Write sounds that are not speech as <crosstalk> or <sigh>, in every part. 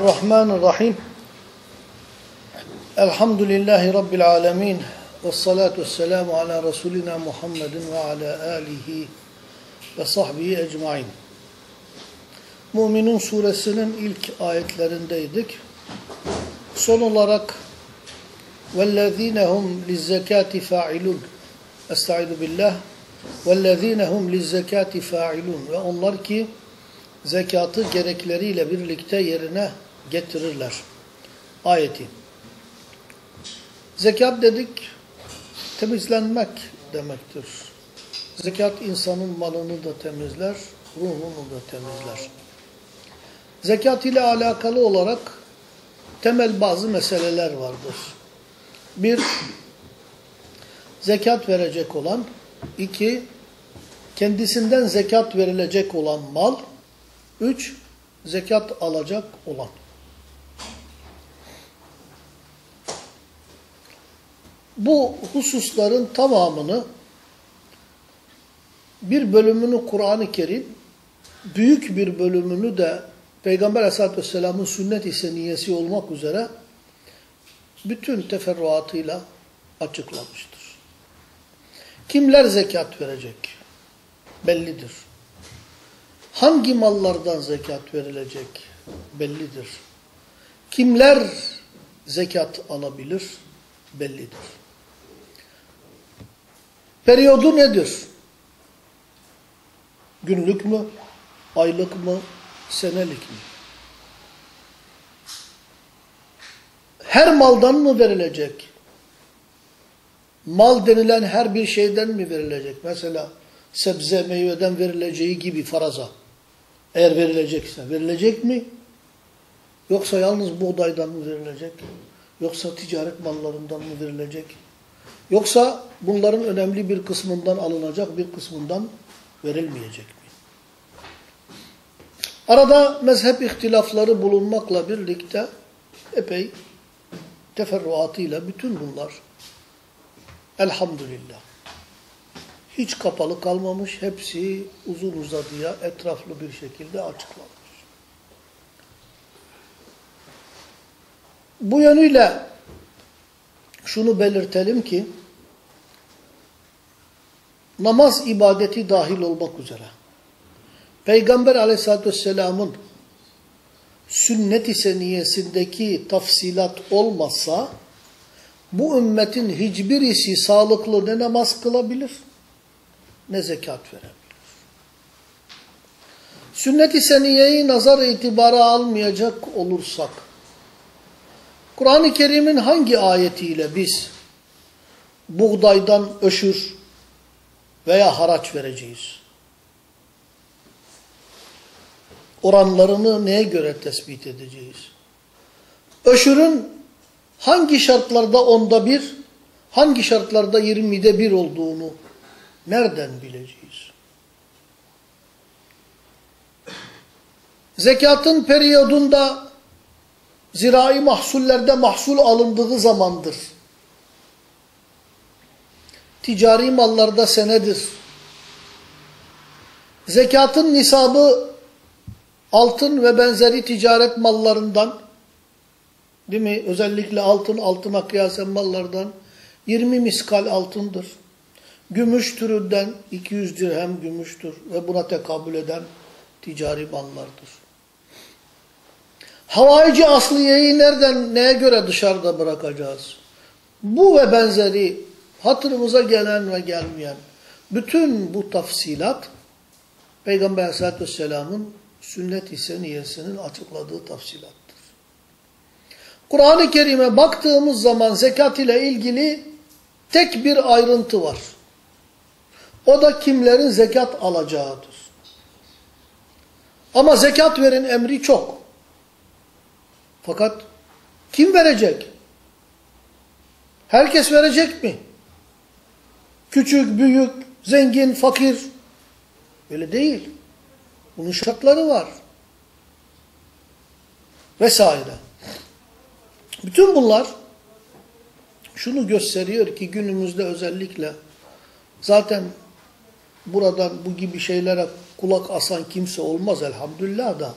Bismillahirrahmanirrahim. Elhamdülillahi Rabbil alemin. Vessalatu vesselamu ala Resulina Muhammedin ve ala alihi ve sahbihi ecmain. Müminun suresinin ilk ayetlerindeydik. Son olarak وَالَّذ۪ينَ هُمْ لِلزَّكَاتِ فَاعِلُونَ Estaizu billah. وَالَّذ۪ينَ هُمْ لِلزَّكَاتِ فَاعِلُونَ Ve onlar ki zekatı gerekleriyle birlikte yerine getirirler. Ayeti. Zekat dedik, temizlenmek demektir. Zekat insanın malını da temizler, ruhunu da temizler. Zekat ile alakalı olarak temel bazı meseleler vardır. Bir, zekat verecek olan. iki kendisinden zekat verilecek olan mal. Üç, zekat alacak olan. Bu hususların tamamını bir bölümünü Kur'an-ı Kerim, büyük bir bölümünü de Peygamber Aleyhisselatü Vesselam'ın sünnet-i seniyesi olmak üzere bütün teferruatıyla açıklamıştır. Kimler zekat verecek? Bellidir. Hangi mallardan zekat verilecek? Bellidir. Kimler zekat alabilir? Bellidir. Periyodu nedir? Günlük mü? Aylık mı? Senelik mi? Her maldan mı verilecek? Mal denilen her bir şeyden mi verilecek? Mesela sebze, meyveden verileceği gibi faraza. Eğer verilecekse. Verilecek mi? Yoksa yalnız buğdaydan mı verilecek? Yoksa ticaret mallarından mı verilecek? Yoksa bunların önemli bir kısmından alınacak, bir kısmından verilmeyecek mi? Arada mezhep ihtilafları bulunmakla birlikte epey teferruatıyla bütün bunlar elhamdülillah hiç kapalı kalmamış, hepsi uzun uzadıya etraflı bir şekilde açıklanmış. Bu yönüyle şunu belirtelim ki, namaz ibadeti dahil olmak üzere, Peygamber aleyhissalatü vesselamın sünnet-i seniyesindeki tafsilat olmazsa, bu ümmetin hiçbirisi sağlıklı ne namaz kılabilir, ne zekat verebilir. Sünnet-i seniyeyi nazar itibara almayacak olursak, Kur'an-ı Kerim'in hangi ayetiyle biz buğdaydan öşür veya haraç vereceğiz? Oranlarını neye göre tespit edeceğiz? Öşürün hangi şartlarda onda bir, hangi şartlarda yirmide bir olduğunu nereden bileceğiz? Zekatın periyodunda zirai mahsullerde mahsul alındığı zamandır. Ticari mallarda senedir. Zekatın nisabı altın ve benzeri ticaret mallarından değil mi? Özellikle altın, altına kıyasen mallardan 20 miskal altındır. Gümüş türünden 200 dirhem gümüştür ve buna tekabül eden ticari mallardır. Havaici asliyeyi nereden, neye göre dışarıda bırakacağız? Bu ve benzeri hatırımıza gelen ve gelmeyen bütün bu tafsilat Peygamber aleyhissalatü vesselamın sünnet-i seniyesinin açıkladığı tafsilattır. Kur'an-ı Kerim'e baktığımız zaman zekat ile ilgili tek bir ayrıntı var. O da kimlerin zekat alacağıdır. Ama zekat verin emri çok. Fakat kim verecek? Herkes verecek mi? Küçük, büyük, zengin, fakir. Öyle değil. Bunun şartları var. Vesaire. Bütün bunlar şunu gösteriyor ki günümüzde özellikle zaten buradan bu gibi şeylere kulak asan kimse olmaz elhamdülillah da.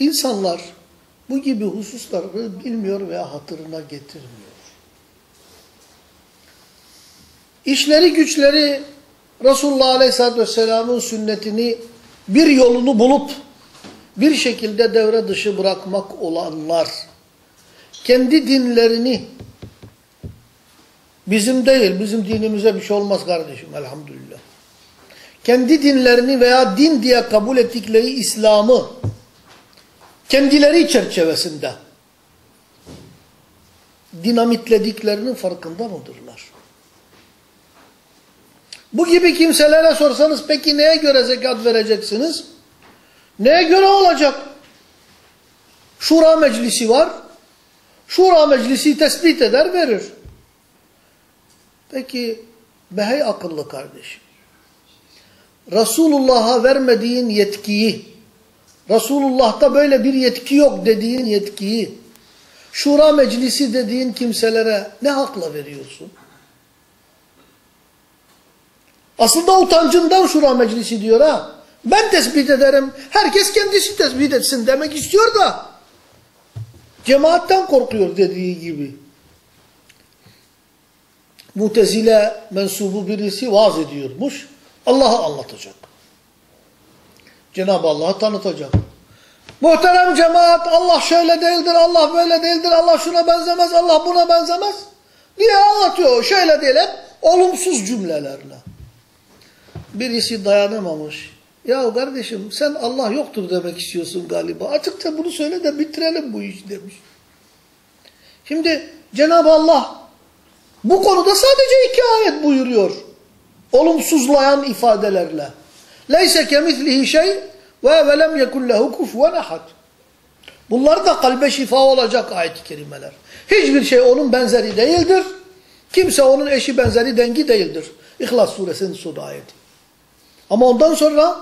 İnsanlar bu gibi hususları bilmiyor veya hatırına getirmiyor. İşleri güçleri Resulullah Aleyhisselatü Vesselam'ın sünnetini bir yolunu bulup bir şekilde devre dışı bırakmak olanlar kendi dinlerini bizim değil, bizim dinimize bir şey olmaz kardeşim elhamdülillah. Kendi dinlerini veya din diye kabul ettikleri İslam'ı kendileri çerçevesinde dinamitlediklerinin farkında mıdırlar? Bu gibi kimselere sorsanız peki neye göre zekat vereceksiniz? Neye göre olacak? Şura meclisi var. Şura meclisi tespit eder verir. Peki behey akıllı kardeşim. Resulullah'a vermediğin yetkiyi, Resulullah'ta böyle bir yetki yok dediğin yetkiyi, Şura meclisi dediğin kimselere ne hakla veriyorsun? Aslında utancından şura meclisi diyor ha. Ben tespit ederim. Herkes kendisi tespit etsin demek istiyor da. Cemaatten korkuyor dediği gibi. Mutezile mensubu birisi vaaz ediyormuş. Allah'ı anlatacak. Cenab-ı Allah'ı tanıtacak. Muhterem cemaat Allah şöyle değildir, Allah böyle değildir, Allah şuna benzemez, Allah buna benzemez diye anlatıyor. Şöyle hep olumsuz cümlelerle. Birisi dayanamamış. Ya kardeşim sen Allah yoktur demek istiyorsun galiba. Açıkça bunu söyle de bitirelim bu işi demiş. Şimdi Cenab-ı Allah bu konuda sadece iki ayet buyuruyor. Olumsuzlayan ifadelerle. Leyse kemislihi şey ve velem yekun lehu kufuven ahad. Bunlar da kalbe şifa olacak ayet-i kerimeler. Hiçbir şey onun benzeri değildir. Kimse onun eşi benzeri dengi değildir. İhlas suresinin son ayeti. Ama ondan sonra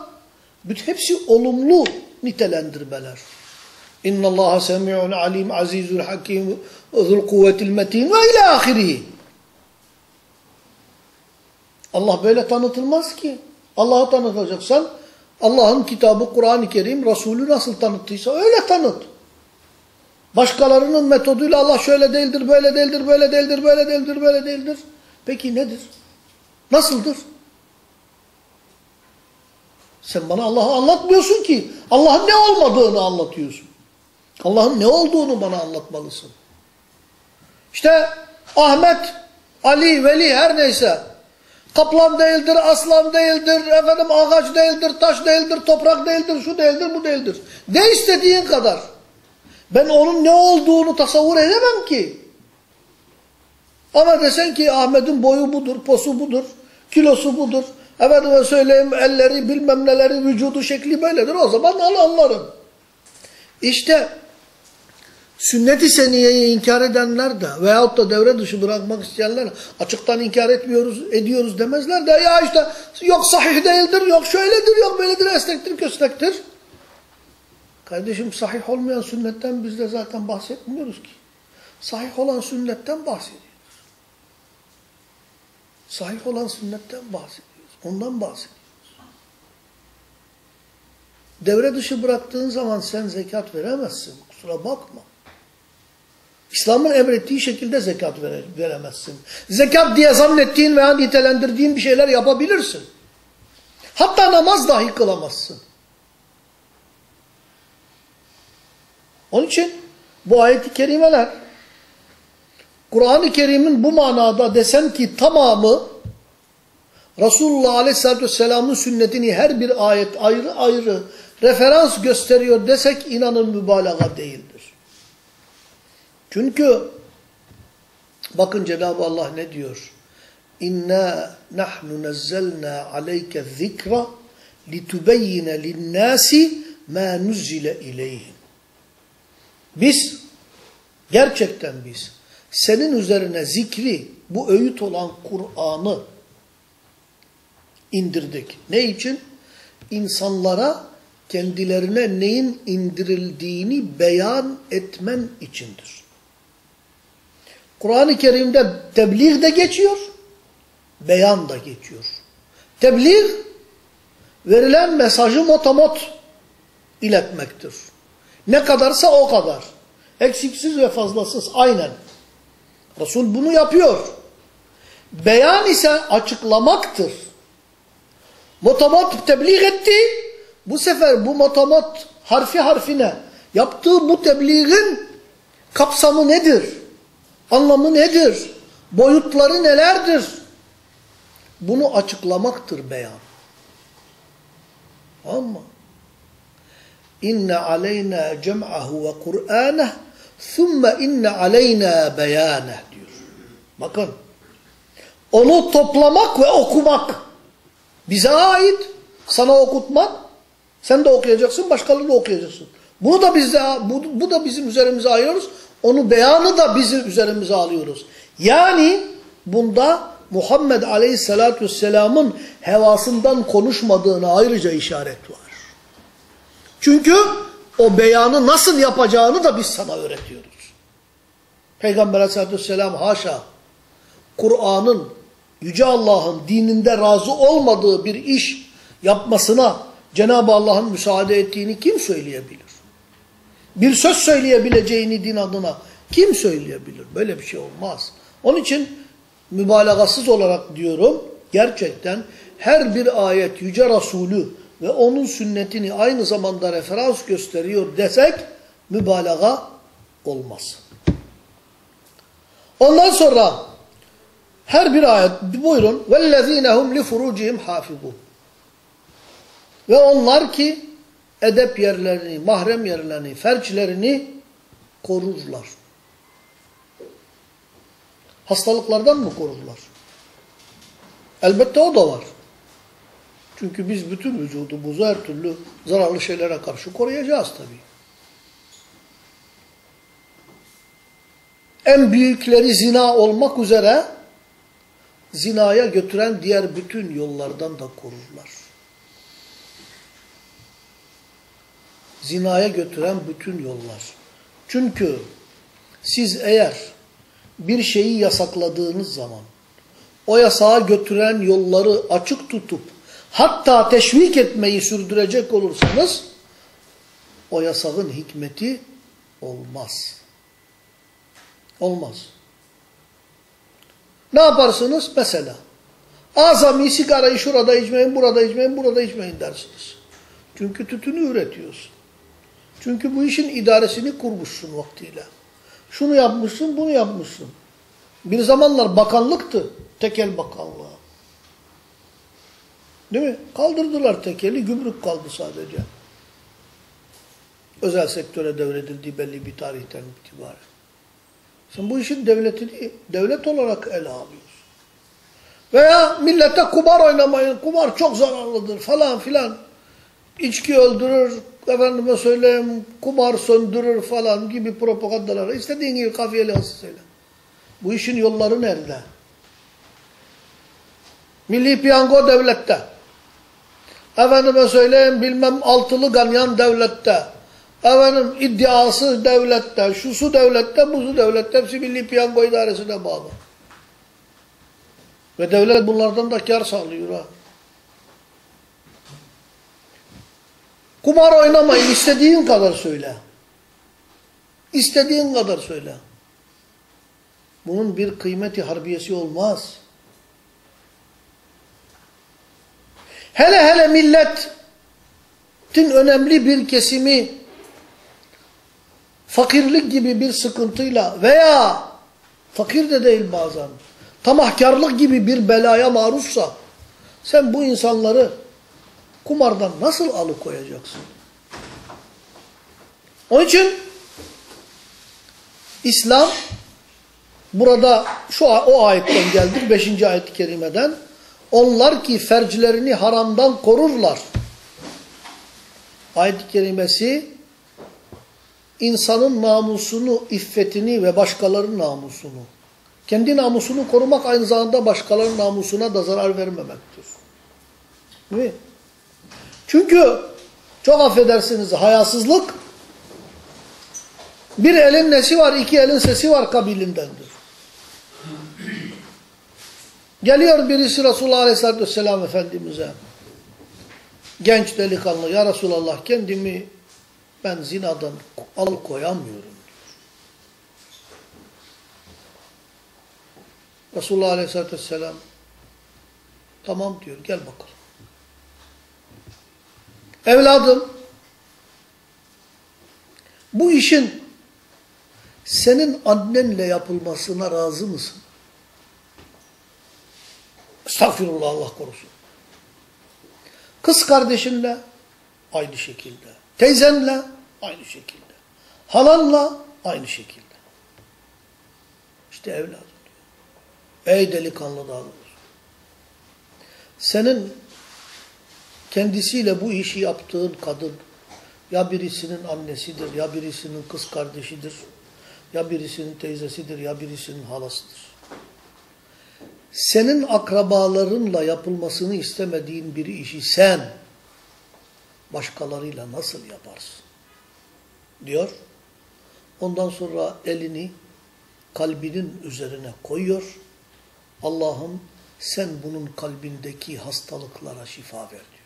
hepsi olumlu nitelendirmeler. İnna Allaha semi'un alim azizul hakim zul kuvvetil metin ve ila ahirihi. Allah böyle tanıtılmaz ki. Allah'ı tanıtacaksan Allah'ın kitabı Kur'an-ı Kerim Resulü nasıl tanıttıysa öyle tanıt. Başkalarının metoduyla Allah şöyle değildir, böyle değildir, böyle değildir, böyle değildir, böyle değildir. Peki nedir? Nasıldır? Sen bana Allah'ı anlatmıyorsun ki. Allah'ın ne olmadığını anlatıyorsun. Allah'ın ne olduğunu bana anlatmalısın. İşte Ahmet, Ali, Veli her neyse. Kaplan değildir, aslan değildir, efendim ağaç değildir, taş değildir, toprak değildir, şu değildir, bu değildir. De istediğin kadar. Ben onun ne olduğunu tasavvur edemem ki. Ama desen ki Ahmet'in boyu budur, posu budur, kilosu budur. Efendime söyleyeyim elleri bilmem neleri vücudu şekli böyledir. O zaman al anlarım. İşte sünnet-i seniyeyi inkar edenler de veyahut da devre dışı bırakmak isteyenler açıktan inkar etmiyoruz, ediyoruz demezler de ya işte yok sahih değildir, yok şöyledir, yok böyledir, esnektir, köstektir. Kardeşim sahih olmayan sünnetten biz de zaten bahsetmiyoruz ki. Sahih olan sünnetten bahsediyoruz. Sahih olan sünnetten bahsediyoruz. Ondan bahsediyoruz. Devre dışı bıraktığın zaman sen zekat veremezsin. Kusura bakma. İslam'ın emrettiği şekilde zekat vere, veremezsin. Zekat diye zannettiğin veya nitelendirdiğin bir şeyler yapabilirsin. Hatta namaz dahi kılamazsın. Onun için bu ayet-i kerimeler Kur'an-ı Kerim'in bu manada desen ki tamamı Resulullah Aleyhisselatü Vesselam'ın sünnetini her bir ayet ayrı ayrı referans gösteriyor desek inanın mübalağa değildir. Çünkü bakın Cenab-ı Allah ne diyor? İnna nahnu nazzalna aleyke zikra litubeyyine linnâsi ma nuzzile ileyhim. Biz gerçekten biz senin üzerine zikri bu öğüt olan Kur'an'ı indirdik. Ne için? İnsanlara kendilerine neyin indirildiğini beyan etmen içindir. Kur'an-ı Kerim'de tebliğ de geçiyor, beyan da geçiyor. Tebliğ, verilen mesajı motomot iletmektir. Ne kadarsa o kadar. Eksiksiz ve fazlasız aynen. Resul bunu yapıyor. Beyan ise açıklamaktır. Motomot tebliğ etti. Bu sefer bu motomot harfi harfine yaptığı bu tebliğin kapsamı nedir? Anlamı nedir? Boyutları nelerdir? Bunu açıklamaktır beyan. Ama inne aleyna cem'ahu ve Kur'aneh thumme inne aleyna beyaneh diyor. Bakın. Onu toplamak ve okumak bize ait. Sana okutmak. Sen de okuyacaksın, başkaları da okuyacaksın. Bunu da bizde bu, bu da bizim üzerimize alıyoruz. Onu beyanı da bizim üzerimize alıyoruz. Yani bunda Muhammed Aleyhisselatü Vesselam'ın hevasından konuşmadığına ayrıca işaret var. Çünkü o beyanı nasıl yapacağını da biz sana öğretiyoruz. Peygamber Aleyhisselatü Vesselam haşa Kur'an'ın Yüce Allah'ın dininde razı olmadığı bir iş yapmasına Cenab-ı Allah'ın müsaade ettiğini kim söyleyebilir? Bir söz söyleyebileceğini din adına kim söyleyebilir? Böyle bir şey olmaz. Onun için mübalağasız olarak diyorum gerçekten her bir ayet Yüce Resulü ve onun sünnetini aynı zamanda referans gösteriyor desek mübalağa olmaz. Ondan sonra her bir ayet buyurun وَالَّذ۪ينَ هُمْ لِفُرُوجِهِمْ حَافِظُونَ Ve onlar ki edep yerlerini, mahrem yerlerini, ferçlerini korurlar. Hastalıklardan mı korurlar? Elbette o da var. Çünkü biz bütün vücudumuzu her türlü zararlı şeylere karşı koruyacağız tabii. En büyükleri zina olmak üzere zinaya götüren diğer bütün yollardan da korurlar. Zinaya götüren bütün yollar. Çünkü siz eğer bir şeyi yasakladığınız zaman o yasağa götüren yolları açık tutup hatta teşvik etmeyi sürdürecek olursanız o yasağın hikmeti olmaz. Olmaz. Ne yaparsınız? Mesela azami sigarayı şurada içmeyin, burada içmeyin, burada içmeyin dersiniz. Çünkü tütünü üretiyorsun. Çünkü bu işin idaresini kurmuşsun vaktiyle. Şunu yapmışsın, bunu yapmışsın. Bir zamanlar bakanlıktı. Tekel bakanlığı. Değil mi? Kaldırdılar tekeli, gümrük kaldı sadece. Özel sektöre devredildiği belli bir tarihten itibaren. Sen bu işin devletini devlet olarak ele alıyorsun. Veya millete kumar oynamayın, kumar çok zararlıdır falan filan. İçki öldürür, efendime söyleyeyim, kumar söndürür falan gibi propagandalar. İstediğin gibi kafiyeli söyle. Bu işin yolları nerede? Milli piyango devlette. Efendime söyleyeyim bilmem altılı ganyan devlette. Efendim iddiası devlette, şusu devlette, buzu devlette. Hepsi milli piyango idaresine bağlı. Ve devlet bunlardan da kar sağlıyor ha. Kumar oynamayın. istediğin kadar söyle. İstediğin kadar söyle. Bunun bir kıymeti harbiyesi olmaz. Hele hele milletin önemli bir kesimi fakirlik gibi bir sıkıntıyla veya fakir de değil bazen tamahkarlık gibi bir belaya maruzsa sen bu insanları kumardan nasıl alıkoyacaksın? Onun için İslam burada şu o ayetten geldik 5. ayet-i kerimeden onlar ki fercilerini haramdan korurlar. Ayet-i kerimesi insanın namusunu, iffetini ve başkalarının namusunu, kendi namusunu korumak aynı zamanda başkalarının namusuna da zarar vermemektir. Değil mi? Çünkü çok affedersiniz hayasızlık bir elin nesi var, iki elin sesi var kabilindendir. Geliyor birisi Resulullah Aleyhisselatü Vesselam Efendimiz'e. Genç delikanlı ya Resulallah kendimi ben zinadan al koyamıyorum. Resulullah Aleyhisselatü Vesselam tamam diyor gel bakalım. Evladım bu işin senin annenle yapılmasına razı mısın? Estağfirullah Allah korusun. Kız kardeşinle aynı şekilde. Teyzenle aynı şekilde. Halanla aynı şekilde. İşte evladım diyor. Ey delikanlı dağılır. Senin kendisiyle bu işi yaptığın kadın ya birisinin annesidir, ya birisinin kız kardeşidir, ya birisinin teyzesidir, ya birisinin halasıdır. Senin akrabalarınla yapılmasını istemediğin bir işi sen başkalarıyla nasıl yaparsın? Diyor. Ondan sonra elini kalbinin üzerine koyuyor. Allah'ım sen bunun kalbindeki hastalıklara şifa ver diyor.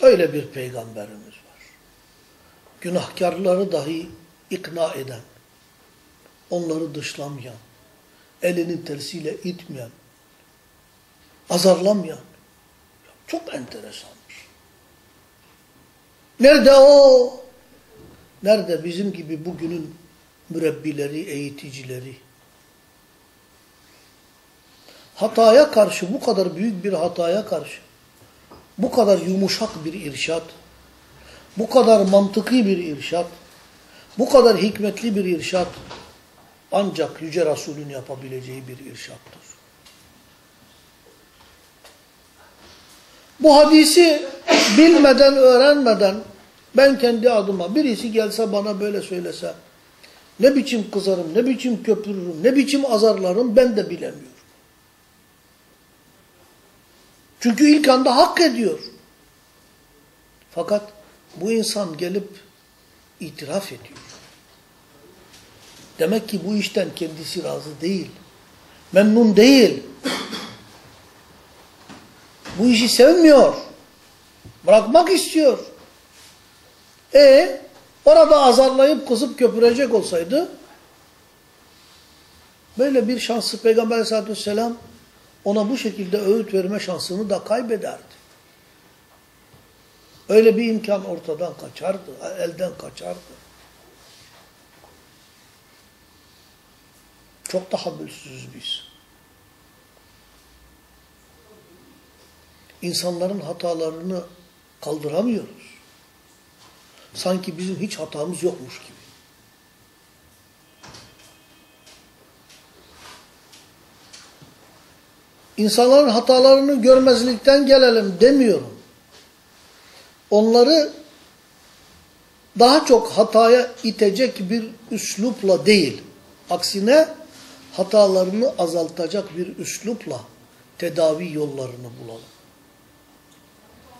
Öyle bir peygamberimiz var. Günahkarları dahi ikna eden, onları dışlamayan, elinin tersiyle itmeyen, azarlamayan. Çok enteresanmış. Nerede o? Nerede bizim gibi bugünün mürebbileri, eğiticileri? Hataya karşı, bu kadar büyük bir hataya karşı, bu kadar yumuşak bir irşat, bu kadar mantıki bir irşat, bu kadar hikmetli bir irşat ancak Yüce Resul'ün yapabileceği bir irşattır. Bu hadisi bilmeden, öğrenmeden ben kendi adıma birisi gelse bana böyle söylese ne biçim kızarım, ne biçim köpürürüm, ne biçim azarlarım ben de bilemiyorum. Çünkü ilk anda hak ediyor. Fakat bu insan gelip itiraf ediyor. Demek ki bu işten kendisi razı değil. Memnun değil. Bu işi sevmiyor. Bırakmak istiyor. E orada azarlayıp kızıp köpürecek olsaydı böyle bir şansı Peygamber aleyhissalatü vesselam ona bu şekilde öğüt verme şansını da kaybederdi. Öyle bir imkan ortadan kaçardı, elden kaçardı. Çok tahammülsüzüz biz. İnsanların hatalarını kaldıramıyoruz. Sanki bizim hiç hatamız yokmuş gibi. İnsanların hatalarını görmezlikten gelelim demiyorum. Onları daha çok hataya itecek bir üslupla değil, aksine hatalarını azaltacak bir üslupla tedavi yollarını bulalım.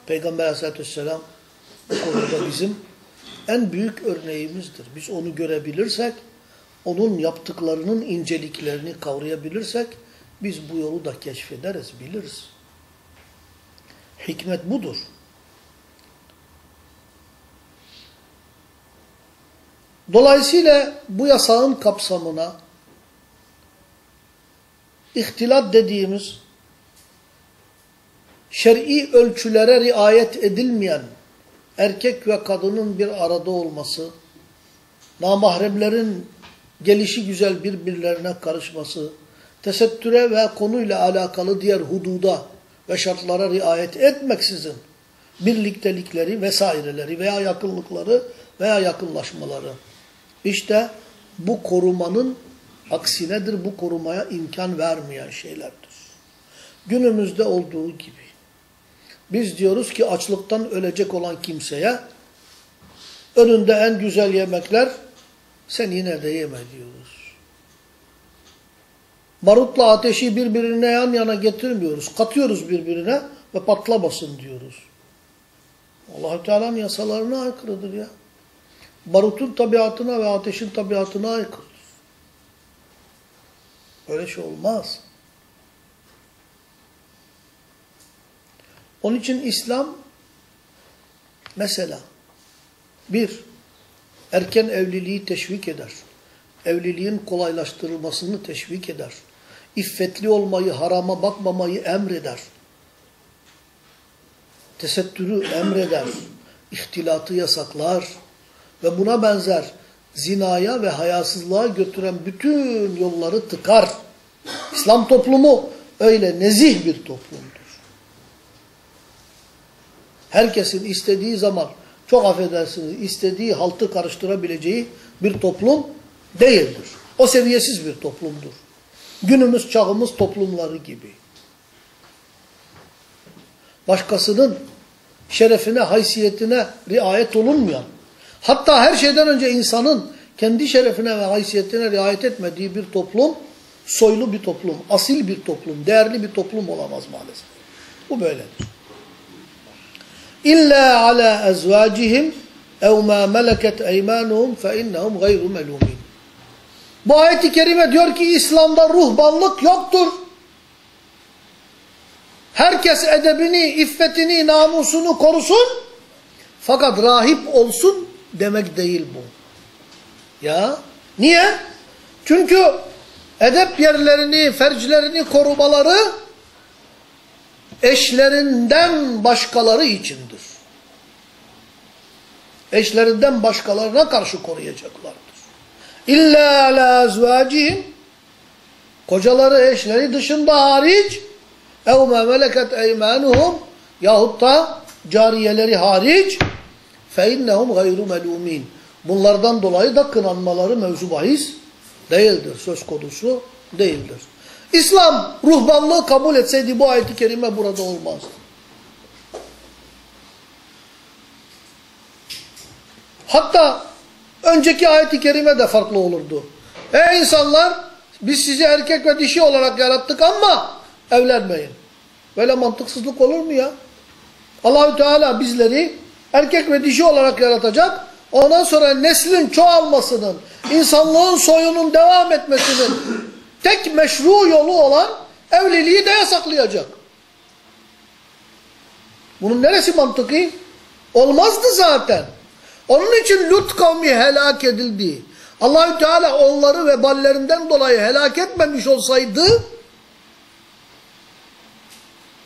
Peygamber aleyhissalatü vesselam bu konuda bizim en büyük örneğimizdir. Biz onu görebilirsek, onun yaptıklarının inceliklerini kavrayabilirsek, biz bu yolu da keşfederiz, biliriz. Hikmet budur. Dolayısıyla bu yasağın kapsamına ihtilat dediğimiz şer'i ölçülere riayet edilmeyen erkek ve kadının bir arada olması, namahremlerin gelişi güzel birbirlerine karışması, tesettüre ve konuyla alakalı diğer hududa ve şartlara riayet etmeksizin birliktelikleri vesaireleri veya yakınlıkları veya yakınlaşmaları. İşte bu korumanın aksinedir, bu korumaya imkan vermeyen şeylerdir. Günümüzde olduğu gibi. Biz diyoruz ki açlıktan ölecek olan kimseye önünde en güzel yemekler sen yine de yeme diyoruz. Barutla ateşi birbirine yan yana getirmiyoruz. Katıyoruz birbirine ve patlamasın diyoruz. allah Teala'nın yasalarına aykırıdır ya. Barutun tabiatına ve ateşin tabiatına aykırıdır. Öyle şey olmaz. Onun için İslam mesela bir erken evliliği teşvik eder. Evliliğin kolaylaştırılmasını teşvik eder. İffetli olmayı, harama bakmamayı emreder. Tesettürü emreder. İhtilatı yasaklar. Ve buna benzer zinaya ve hayasızlığa götüren bütün yolları tıkar. İslam toplumu öyle nezih bir toplumdur. Herkesin istediği zaman çok affedersiniz istediği haltı karıştırabileceği bir toplum değildir. O seviyesiz bir toplumdur. Günümüz çağımız toplumları gibi. Başkasının şerefine, haysiyetine riayet olunmayan, hatta her şeyden önce insanın kendi şerefine ve haysiyetine riayet etmediği bir toplum, soylu bir toplum, asil bir toplum, değerli bir toplum olamaz maalesef. Bu böyledir. İlla ala ezvacihim ev ma meleket eymanuhum fe innehum gayru melumin. Bu ayet-i kerime diyor ki İslam'da ruhbanlık yoktur. Herkes edebini, iffetini, namusunu korusun. Fakat rahip olsun demek değil bu. Ya niye? Çünkü edep yerlerini, ferclerini korumaları eşlerinden başkaları içindir. Eşlerinden başkalarına karşı koruyacaklardır. İlla ala azvacihim kocaları eşleri dışında hariç ev me meleket eymanuhum yahut da cariyeleri hariç fe innehum gayru melumin. Bunlardan dolayı da kınanmaları mevzu bahis değildir. Söz konusu değildir. İslam ruhbanlığı kabul etseydi bu ayet-i kerime burada olmazdı. Hatta önceki ayet-i kerime de farklı olurdu. Ey insanlar biz sizi erkek ve dişi olarak yarattık ama evlenmeyin. Böyle mantıksızlık olur mu ya? Allahü Teala bizleri erkek ve dişi olarak yaratacak. Ondan sonra neslin çoğalmasının, insanlığın soyunun devam etmesinin tek meşru yolu olan evliliği de yasaklayacak. Bunun neresi mantıki? Olmazdı zaten. Onun için Lut kavmi helak edildi. Allahü Teala onları veballerinden dolayı helak etmemiş olsaydı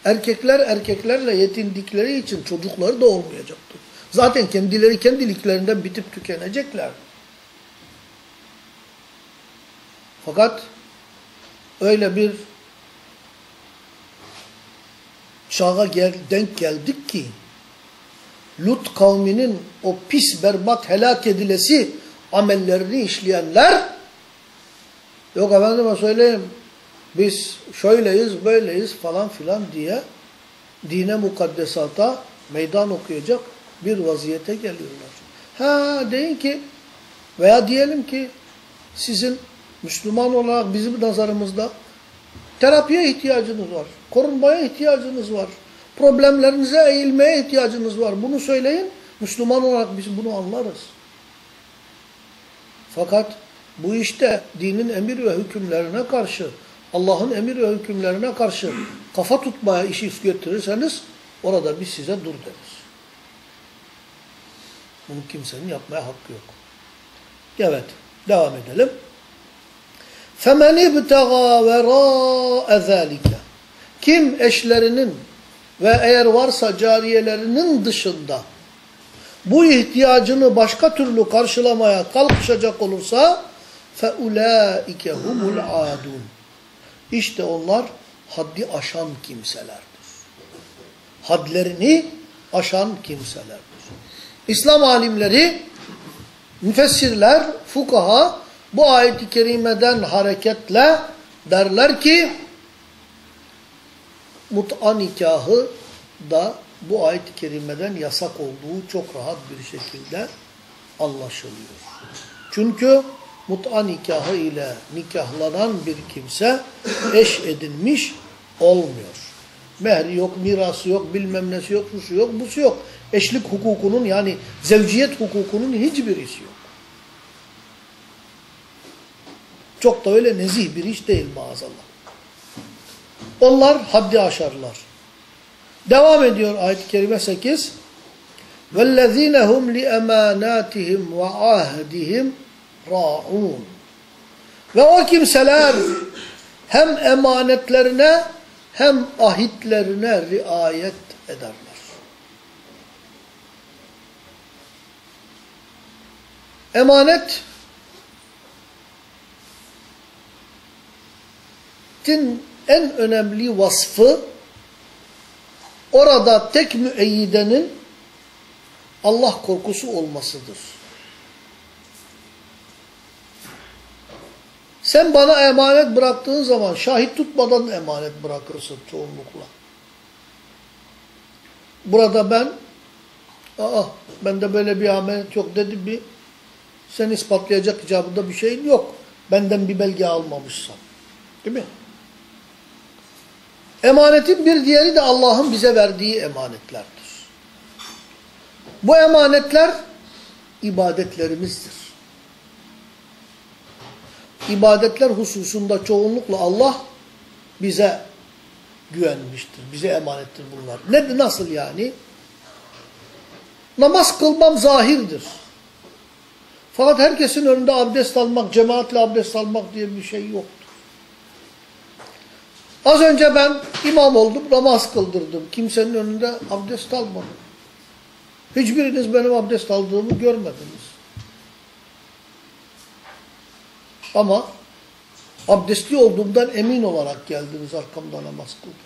erkekler erkeklerle yetindikleri için çocukları da olmayacaktı. Zaten kendileri kendiliklerinden bitip tükenecekler. Fakat öyle bir çağa gel, denk geldik ki Lut kavminin o pis berbat helak edilesi amellerini işleyenler yok efendime söyleyeyim biz şöyleyiz böyleyiz falan filan diye dine mukaddesata meydan okuyacak bir vaziyete geliyorlar. Ha deyin ki veya diyelim ki sizin Müslüman olarak bizim nazarımızda terapiye ihtiyacınız var. Korunmaya ihtiyacınız var. Problemlerinize eğilmeye ihtiyacınız var. Bunu söyleyin. Müslüman olarak biz bunu anlarız. Fakat bu işte dinin emir ve hükümlerine karşı, Allah'ın emir ve hükümlerine karşı kafa tutmaya işi götürürseniz orada biz size dur deriz. Bunu kimsenin yapmaya hakkı yok. Evet, devam edelim. فَمَنِ ابْتَغَى وَرَاءَ ذَٰلِكَ Kim eşlerinin ve eğer varsa cariyelerinin dışında bu ihtiyacını başka türlü karşılamaya kalkışacak olursa فَاُولَٰئِكَ هُمُ الْعَادُونَ İşte onlar haddi aşan kimselerdir. Hadlerini aşan kimselerdir. İslam alimleri, müfessirler, fukaha bu ayet-i kerimeden hareketle derler ki mut'a nikahı da bu ayet-i kerimeden yasak olduğu çok rahat bir şekilde anlaşılıyor. Çünkü mut'a nikahı ile nikahlanan bir kimse eş edinmiş olmuyor. Mehri yok, mirası yok, bilmem nesi yok, şusu yok, busu yok. Eşlik hukukunun yani zevciyet hukukunun hiçbirisi yok. Çok da öyle nezih bir iş değil maazallah. Onlar haddi aşarlar. Devam ediyor ayet-i kerime 8. وَالَّذ۪ينَ هُمْ لِأَمَانَاتِهِمْ وَعَهْدِهِمْ رَاعُونَ Ve o kimseler hem emanetlerine hem ahitlerine riayet ederler. Emanet tin en önemli vasfı orada tek müeyyidenin Allah korkusu olmasıdır. Sen bana emanet bıraktığın zaman şahit tutmadan emanet bırakırsın çoğunlukla. Burada ben aa bende böyle bir emanet yok dedi bir sen ispatlayacak icabında bir şeyin yok. Benden bir belge almamışsan. Değil mi? Emanetin bir diğeri de Allah'ın bize verdiği emanetlerdir. Bu emanetler ibadetlerimizdir. İbadetler hususunda çoğunlukla Allah bize güvenmiştir. Bize emanettir bunlar. Ne, nasıl yani? Namaz kılmam zahirdir. Fakat herkesin önünde abdest almak, cemaatle abdest almak diye bir şey yoktur. Az önce ben imam oldum, namaz kıldırdım. Kimsenin önünde abdest almadım. Hiçbiriniz benim abdest aldığımı görmediniz. Ama abdestli olduğumdan emin olarak geldiniz arkamda namaz kıldınız.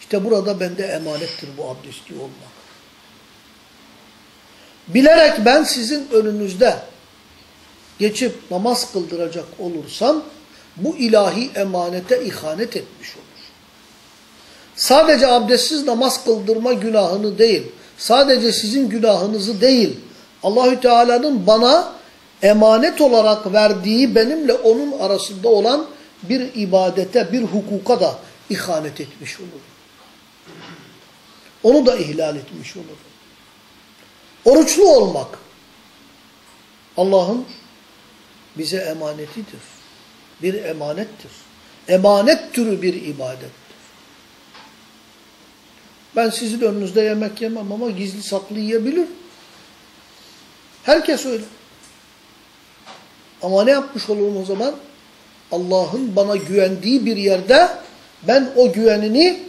İşte burada bende emanettir bu abdestli olmak. Bilerek ben sizin önünüzde geçip namaz kıldıracak olursam bu ilahi emanete ihanet etmiş olur. Sadece abdestsiz namaz kıldırma günahını değil, sadece sizin günahınızı değil, Allahü Teala'nın bana emanet olarak verdiği benimle onun arasında olan bir ibadete, bir hukuka da ihanet etmiş olur. Onu da ihlal etmiş olur. Oruçlu olmak Allah'ın bize emanetidir. Bir emanettir. Emanet türü bir ibadettir. Ben sizin önünüzde yemek yemem ama gizli saklı yiyebilir. Herkes öyle. Ama ne yapmış olurum o zaman? Allah'ın bana güvendiği bir yerde ben o güvenini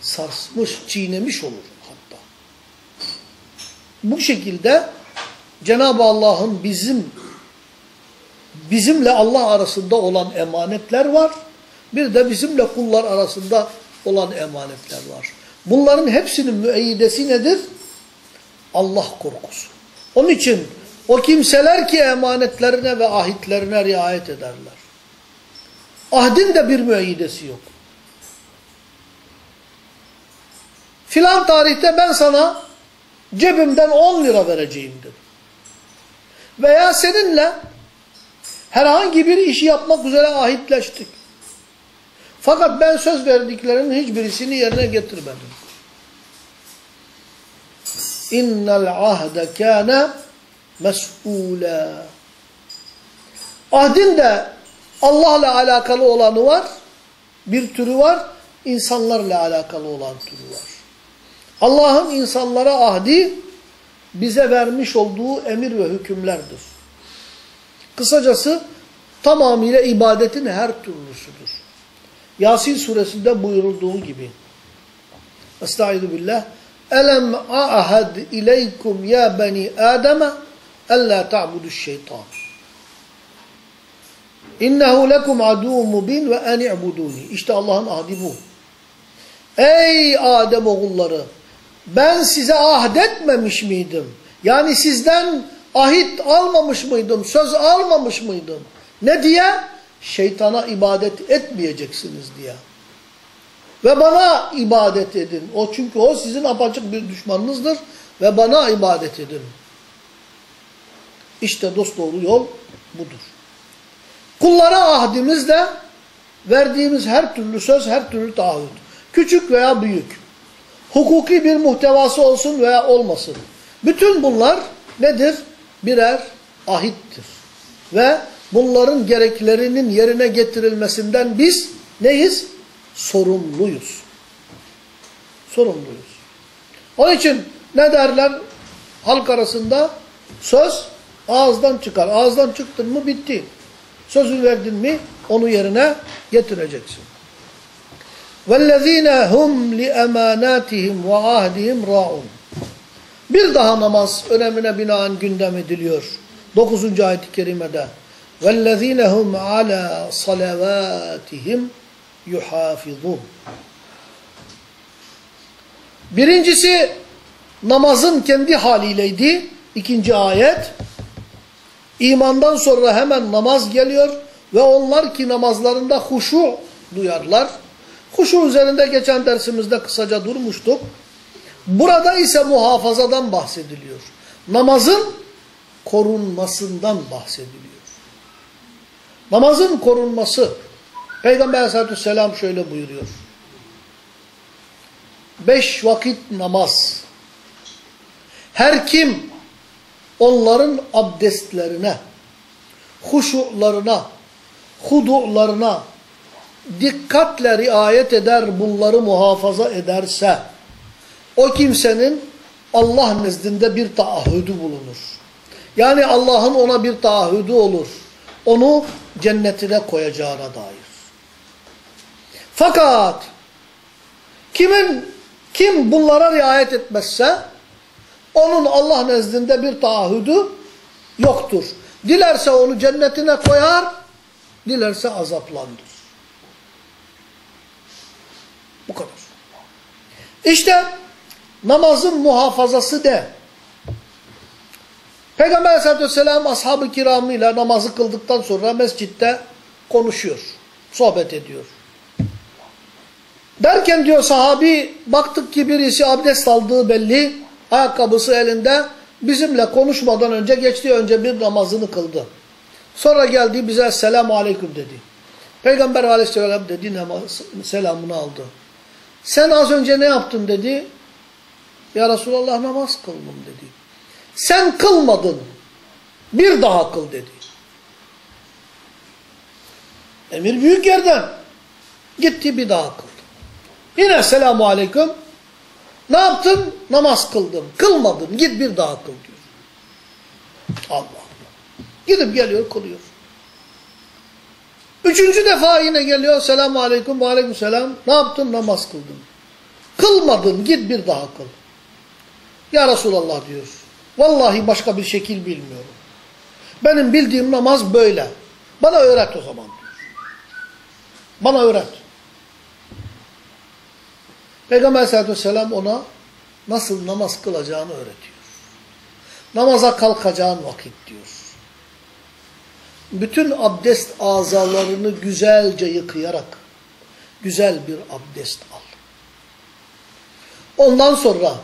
sarsmış, çiğnemiş olurum hatta. Bu şekilde Cenab-ı Allah'ın bizim bizimle Allah arasında olan emanetler var. Bir de bizimle kullar arasında olan emanetler var. Bunların hepsinin müeyyidesi nedir? Allah korkusu. Onun için o kimseler ki emanetlerine ve ahitlerine riayet ederler. Ahdin de bir müeyyidesi yok. Filan tarihte ben sana cebimden 10 lira vereceğim dedim. Veya seninle herhangi bir işi yapmak üzere ahitleştik. Fakat ben söz verdiklerinin hiçbirisini yerine getirmedim. İnnel ahde kâne mes'ûlâ. Ahdin de Allah'la alakalı olanı var. Bir türü var. insanlarla alakalı olan türü var. Allah'ın insanlara ahdi bize vermiş olduğu emir ve hükümlerdir. Kısacası tamamıyla ibadetin her türlüsüdür. Yasin suresinde buyurulduğu gibi. Estaizu billah. Elem a'ahad ileykum ya beni Adem'e ella ta'budu şeytan. İnnehu lekum aduvun mubin ve en i'buduni. İşte Allah'ın ahdi bu. Ey Adem oğulları ben size ahdetmemiş miydim? Yani sizden ahit almamış mıydım? Söz almamış mıydım? Ne diye? Şeytana ibadet etmeyeceksiniz diye. Ve bana ibadet edin. O çünkü o sizin apaçık bir düşmanınızdır. Ve bana ibadet edin. İşte dosdoğru yol budur. Kullara ahdimizle verdiğimiz her türlü söz, her türlü taahhüt. Küçük veya büyük. Hukuki bir muhtevası olsun veya olmasın. Bütün bunlar nedir? Birer ahittir. Ve bunların gereklerinin yerine getirilmesinden biz neyiz? Sorumluyuz. Sorumluyuz. Onun için ne derler halk arasında? Söz ağızdan çıkar. Ağızdan çıktın mı bitti. Sözü verdin mi onu yerine getireceksin. وَالَّذ۪ينَ هُمْ لِأَمَانَاتِهِمْ وَعَهْدِهِمْ رَاعُونَ Bir daha namaz önemine binaen gündem ediliyor. 9. ayet-i kerimede. وَالَّذ۪ينَ هُمْ عَلَى صَلَوَاتِهِمْ يُحَافِظُونَ Birincisi namazın kendi haliyleydi. İkinci ayet. İmandan sonra hemen namaz geliyor ve onlar ki namazlarında huşu duyarlar. Huşu üzerinde geçen dersimizde kısaca durmuştuk. Burada ise muhafazadan bahsediliyor. Namazın korunmasından bahsediliyor. Namazın korunması. Peygamber aleyhissalatü vesselam şöyle buyuruyor. Beş vakit namaz. Her kim onların abdestlerine, huşularına, hudularına dikkatle riayet eder, bunları muhafaza ederse, o kimsenin Allah nezdinde bir taahhüdü bulunur. Yani Allah'ın ona bir taahhüdü olur. Onu cennetine koyacağına dair. Fakat kimin kim bunlara riayet etmezse onun Allah nezdinde bir taahhüdü yoktur. Dilerse onu cennetine koyar, dilerse azaplandır. Bu kadar. İşte namazın muhafazası de. Peygamber aleyhissalatü vesselam ashab-ı kiramıyla namazı kıldıktan sonra mescitte konuşuyor, sohbet ediyor. Derken diyor sahabi baktık ki birisi abdest aldığı belli, ayakkabısı elinde bizimle konuşmadan önce geçti önce bir namazını kıldı. Sonra geldi bize selamu aleyküm dedi. Peygamber aleyhisselam dedi namaz, selamını aldı. Sen az önce ne yaptın dedi. Ya Resulallah namaz kıldım dedi. Sen kılmadın. Bir daha kıl dedi. Emir büyük yerden. Gitti bir daha kıldı. Yine selamu aleyküm. Ne yaptın? Namaz kıldım. Kılmadın. Git bir daha kıl diyor. Allah Allah. Gidip geliyor kılıyor. Üçüncü defa yine geliyor. Selamu aleyküm aleyküm selam. Ne yaptın? Namaz kıldım. Kılmadın. Git bir daha kıl. Ya Resulallah diyor. Vallahi başka bir şekil bilmiyorum. Benim bildiğim namaz böyle. Bana öğret o zaman. Bana öğret. Peygamber aleyhissalatü vesselam ona nasıl namaz kılacağını öğretiyor. Namaza kalkacağın vakit diyor. Bütün abdest azalarını güzelce yıkayarak güzel bir abdest al. Ondan sonra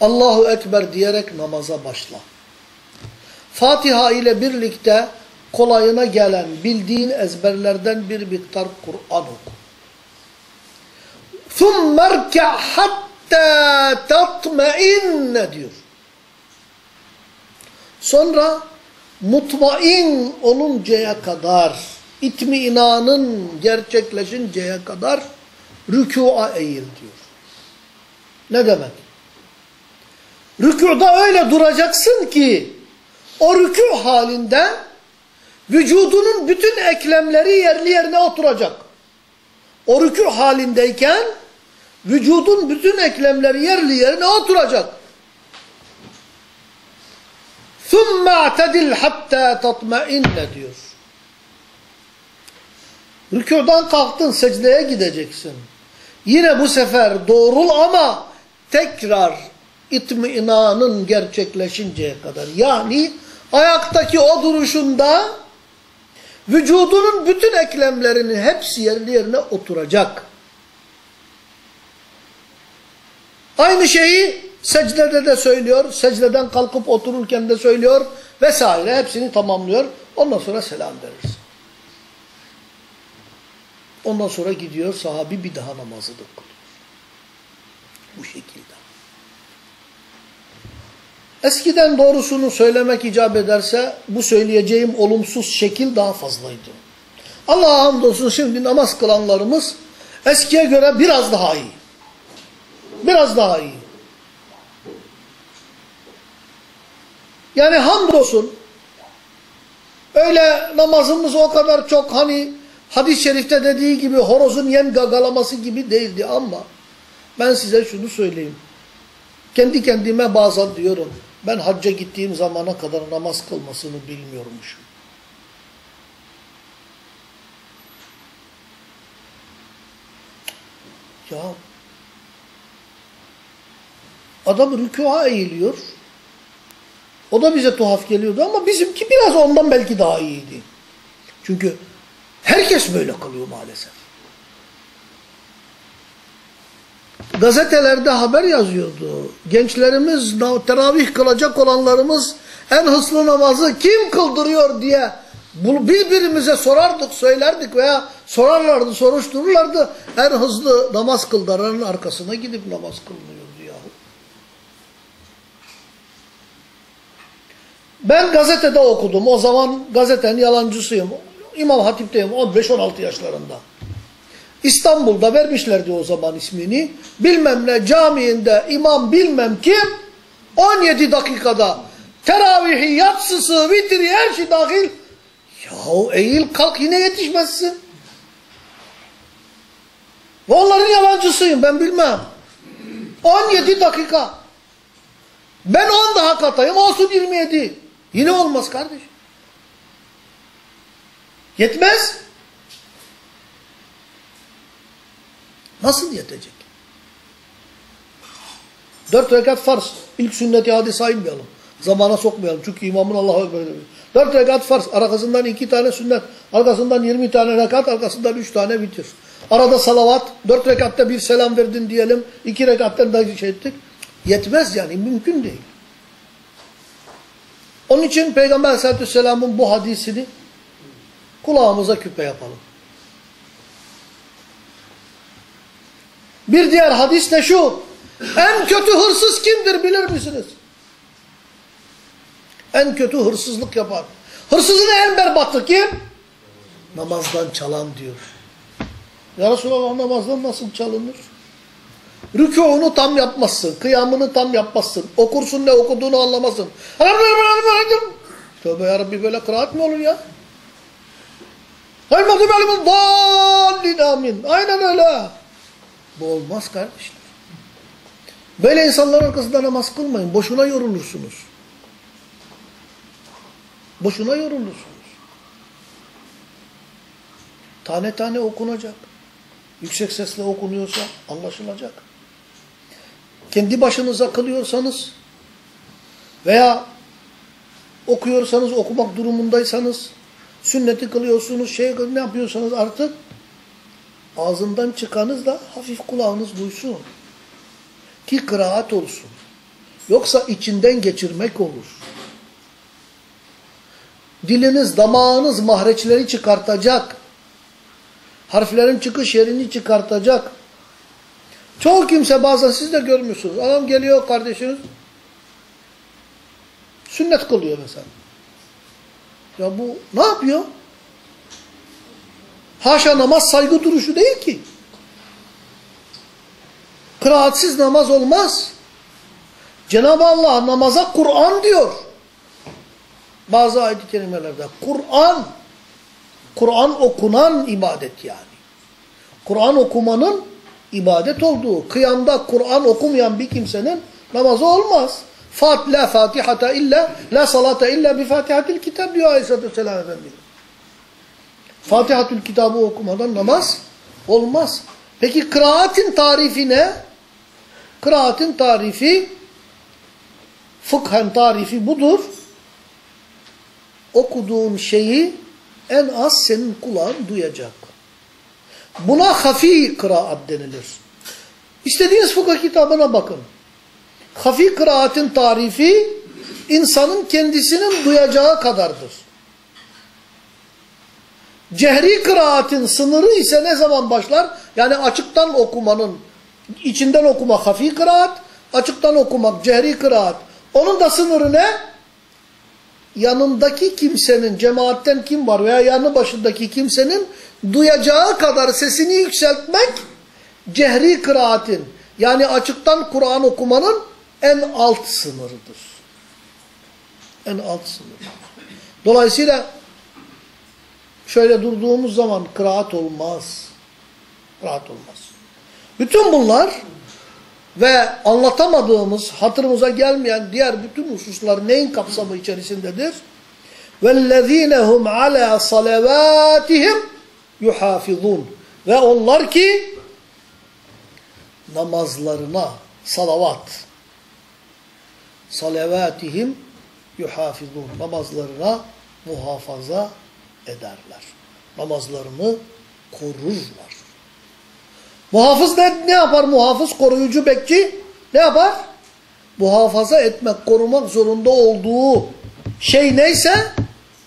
Allahu Ekber diyerek namaza başla. Fatiha ile birlikte kolayına gelen bildiğin ezberlerden bir miktar Kur'an oku. ثُمَّ ارْكَعْ حَتَّى تَطْمَئِنَّ diyor. Sonra mutmain oluncaya kadar, itminanın gerçekleşinceye kadar rükûa eğil diyor. Ne demek? Rükuda öyle duracaksın ki o rükû halinde vücudunun bütün eklemleri yerli yerine oturacak. O rükû halindeyken vücudun bütün eklemleri yerli yerine oturacak. ثُمَّ اَعْتَدِلْ حَتَّى تَطْمَئِنَّ diyor. Rükudan kalktın secdeye gideceksin. Yine bu sefer doğrul ama tekrar itminanın gerçekleşinceye kadar. Yani ayaktaki o duruşunda vücudunun bütün eklemlerinin hepsi yerli yerine oturacak. Aynı şeyi secdede de söylüyor, secdeden kalkıp otururken de söylüyor vesaire hepsini tamamlıyor. Ondan sonra selam verirsin. Ondan sonra gidiyor sahabi bir daha namazı da kılıyor. Bu şekilde. Eskiden doğrusunu söylemek icap ederse bu söyleyeceğim olumsuz şekil daha fazlaydı. Allah'a hamdolsun şimdi namaz kılanlarımız eskiye göre biraz daha iyi. Biraz daha iyi. Yani hamdolsun öyle namazımız o kadar çok hani hadis-i şerifte dediği gibi horozun yem gagalaması gibi değildi ama ben size şunu söyleyeyim. Kendi kendime bazen diyorum ben hacca gittiğim zamana kadar namaz kılmasını bilmiyormuşum. Ya adam rükûa eğiliyor. O da bize tuhaf geliyordu ama bizimki biraz ondan belki daha iyiydi. Çünkü herkes böyle kılıyor maalesef. Gazetelerde haber yazıyordu. Gençlerimiz, teravih kılacak olanlarımız en hızlı namazı kim kıldırıyor diye birbirimize sorardık, söylerdik veya sorarlardı, soruştururlardı. En hızlı namaz kıldıranın arkasına gidip namaz kılınıyordu yahu. Ben gazetede okudum. O zaman gazetenin yalancısıyım. İmam Hatip'teyim 15-16 yaşlarında. İstanbul'da vermişlerdi o zaman ismini. Bilmem ne camiinde imam bilmem kim 17 dakikada teravihi, yatsısı, vitri her şey dahil. Yahu eğil kalk yine yetişmezsin. Onların yalancısıyım ben bilmem. 17 dakika. Ben 10 daha katayım olsun 27. Yine olmaz kardeş. Yetmez. Nasıl yetecek? Dört rekat farz. İlk sünneti hadi saymayalım. Zamana sokmayalım. Çünkü imamın Allah'a Ekber. Dört rekat farz. Arkasından iki tane sünnet. Arkasından yirmi tane rekat. Arkasından üç tane bitir. Arada salavat. Dört rekatta bir selam verdin diyelim. iki rekattan da şey ettik. Yetmez yani. Mümkün değil. Onun için Peygamber Aleyhisselatü Vesselam'ın bu hadisini kulağımıza küpe yapalım. Bir diğer hadis de şu. En kötü hırsız kimdir bilir misiniz? En kötü hırsızlık yapar. Hırsızın en berbatı kim? Namazdan çalan diyor. Ya Resulallah namazdan nasıl çalınır? Rükûunu tam yapmazsın. Kıyamını tam yapmazsın. Okursun ne okuduğunu anlamazsın. Tövbe yarabbi böyle kıraat mı olur ya? Aynen öyle. Bu olmaz kardeşler. Böyle insanların arkasında namaz kılmayın. Boşuna yorulursunuz. Boşuna yorulursunuz. Tane tane okunacak. Yüksek sesle okunuyorsa anlaşılacak. Kendi başınıza kılıyorsanız veya okuyorsanız, okumak durumundaysanız, sünneti kılıyorsunuz, şey ne yapıyorsanız artık ağzından çıkanız da hafif kulağınız duysun. Ki kıraat olsun. Yoksa içinden geçirmek olur. Diliniz, damağınız mahreçleri çıkartacak. Harflerin çıkış yerini çıkartacak. Çoğu kimse bazen siz de görmüşsünüz. Adam geliyor kardeşiniz. Sünnet kılıyor mesela. Ya bu ne yapıyor? Haşa namaz saygı duruşu değil ki. Kıraatsiz namaz olmaz. Cenab-ı Allah namaza Kur'an diyor. Bazı ayet-i kerimelerde. Kur'an. Kur'an okunan ibadet yani. Kur'an okumanın ibadet olduğu. Kıyamda Kur'an okumayan bir kimsenin namazı olmaz. Fat la fatihata illa la salata illa bi fatihatil kitab diyor Aleyhisselatü Vesselam Efendimiz. Fatihatül kitabı okumadan namaz olmaz. Peki kıraatin tarifi ne? Kıraatin tarifi fıkhen tarifi budur. Okuduğun şeyi en az senin kulağın duyacak. Buna hafi kıraat denilir. İstediğiniz fıkıh kitabına bakın. Hafi kıraatin tarifi insanın kendisinin duyacağı kadardır. Cehri kıraatin sınırı ise ne zaman başlar? Yani açıktan okumanın, içinden okuma hafi kıraat, açıktan okumak cehri kıraat. Onun da sınırı ne? Yanındaki kimsenin, cemaatten kim var veya yanı başındaki kimsenin duyacağı kadar sesini yükseltmek cehri kıraatin. Yani açıktan Kur'an okumanın en alt sınırıdır. En alt sınır. Dolayısıyla şöyle durduğumuz zaman kıraat olmaz. Kıraat olmaz. Bütün bunlar ve anlatamadığımız, hatırımıza gelmeyen diğer bütün hususlar neyin kapsamı içerisindedir? وَالَّذ۪ينَ هُمْ عَلَى صَلَوَاتِهِمْ يُحَافِظُونَ Ve onlar ki namazlarına, salavat, salavatihim yuhafizun. Namazlarına muhafaza ederler. Namazlarını korurlar. Muhafız ne, ne yapar muhafız? Koruyucu bekçi ne yapar? Muhafaza etmek, korumak zorunda olduğu şey neyse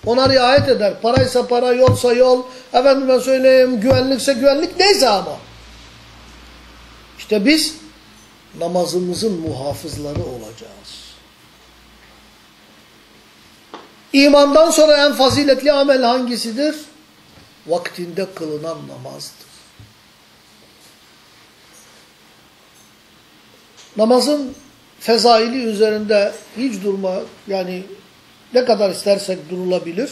ona riayet eder. Paraysa para, yolsa yol, efendime söyleyeyim güvenlikse güvenlik neyse ama. İşte biz namazımızın muhafızları olacağız. İmandan sonra en faziletli amel hangisidir? Vaktinde kılınan namazdır. Namazın fezaili üzerinde hiç durma yani ne kadar istersek durulabilir.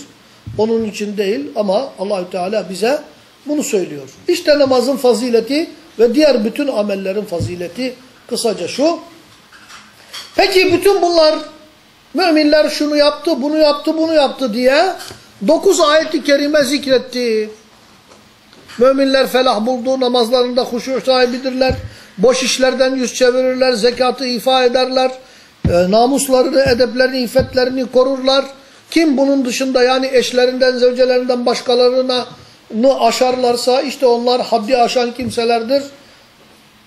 Onun için değil ama Allahü Teala bize bunu söylüyor. İşte namazın fazileti ve diğer bütün amellerin fazileti kısaca şu. Peki bütün bunlar müminler şunu yaptı, bunu yaptı, bunu yaptı diye dokuz ayet-i kerime zikretti. Müminler felah buldu, namazlarında huşu sahibidirler, boş işlerden yüz çevirirler, zekatı ifa ederler, e, namuslarını, edeplerini, iffetlerini korurlar. Kim bunun dışında yani eşlerinden, zevcelerinden başkalarına aşarlarsa işte onlar haddi aşan kimselerdir.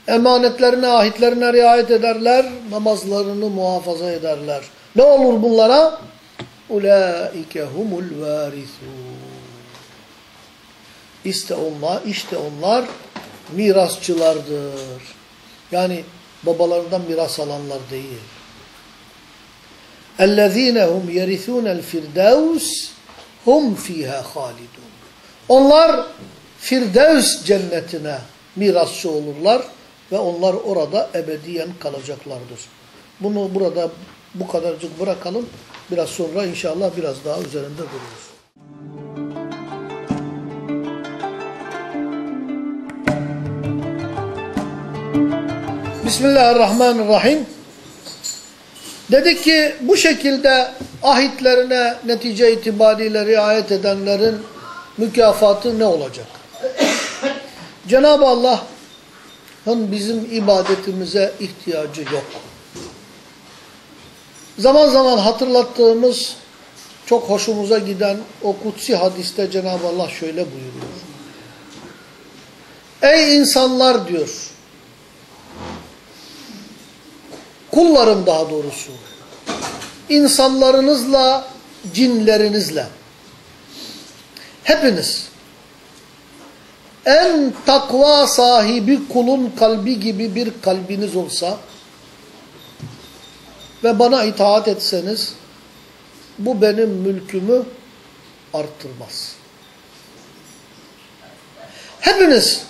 Emanetlerine, ahitlerine riayet ederler, namazlarını muhafaza ederler. Ne olur bunlara? Ulaike humul varithun. İşte onlar, işte onlar mirasçılardır. Yani babalarından miras alanlar değil. اَلَّذ۪ينَ هُمْ يَرِثُونَ الْفِرْدَوْسِ هُمْ ف۪يهَا خَالِدُونَ Onlar Firdevs cennetine mirasçı olurlar ve onlar orada ebediyen kalacaklardır. Bunu burada bu kadarcık bırakalım. Biraz sonra inşallah biraz daha üzerinde dururuz. Bismillahirrahmanirrahim. Dedik ki bu şekilde ahitlerine netice itibariyle riayet edenlerin mükafatı ne olacak? Cenab-ı Allah'ın bizim ibadetimize ihtiyacı yok. Zaman zaman hatırlattığımız çok hoşumuza giden o kutsi hadiste Cenab-ı Allah şöyle buyuruyor. Ey insanlar diyor. Kullarım daha doğrusu. İnsanlarınızla, cinlerinizle. Hepiniz en takva sahibi kulun kalbi gibi bir kalbiniz olsa ve bana itaat etseniz bu benim mülkümü arttırmaz. Hepiniz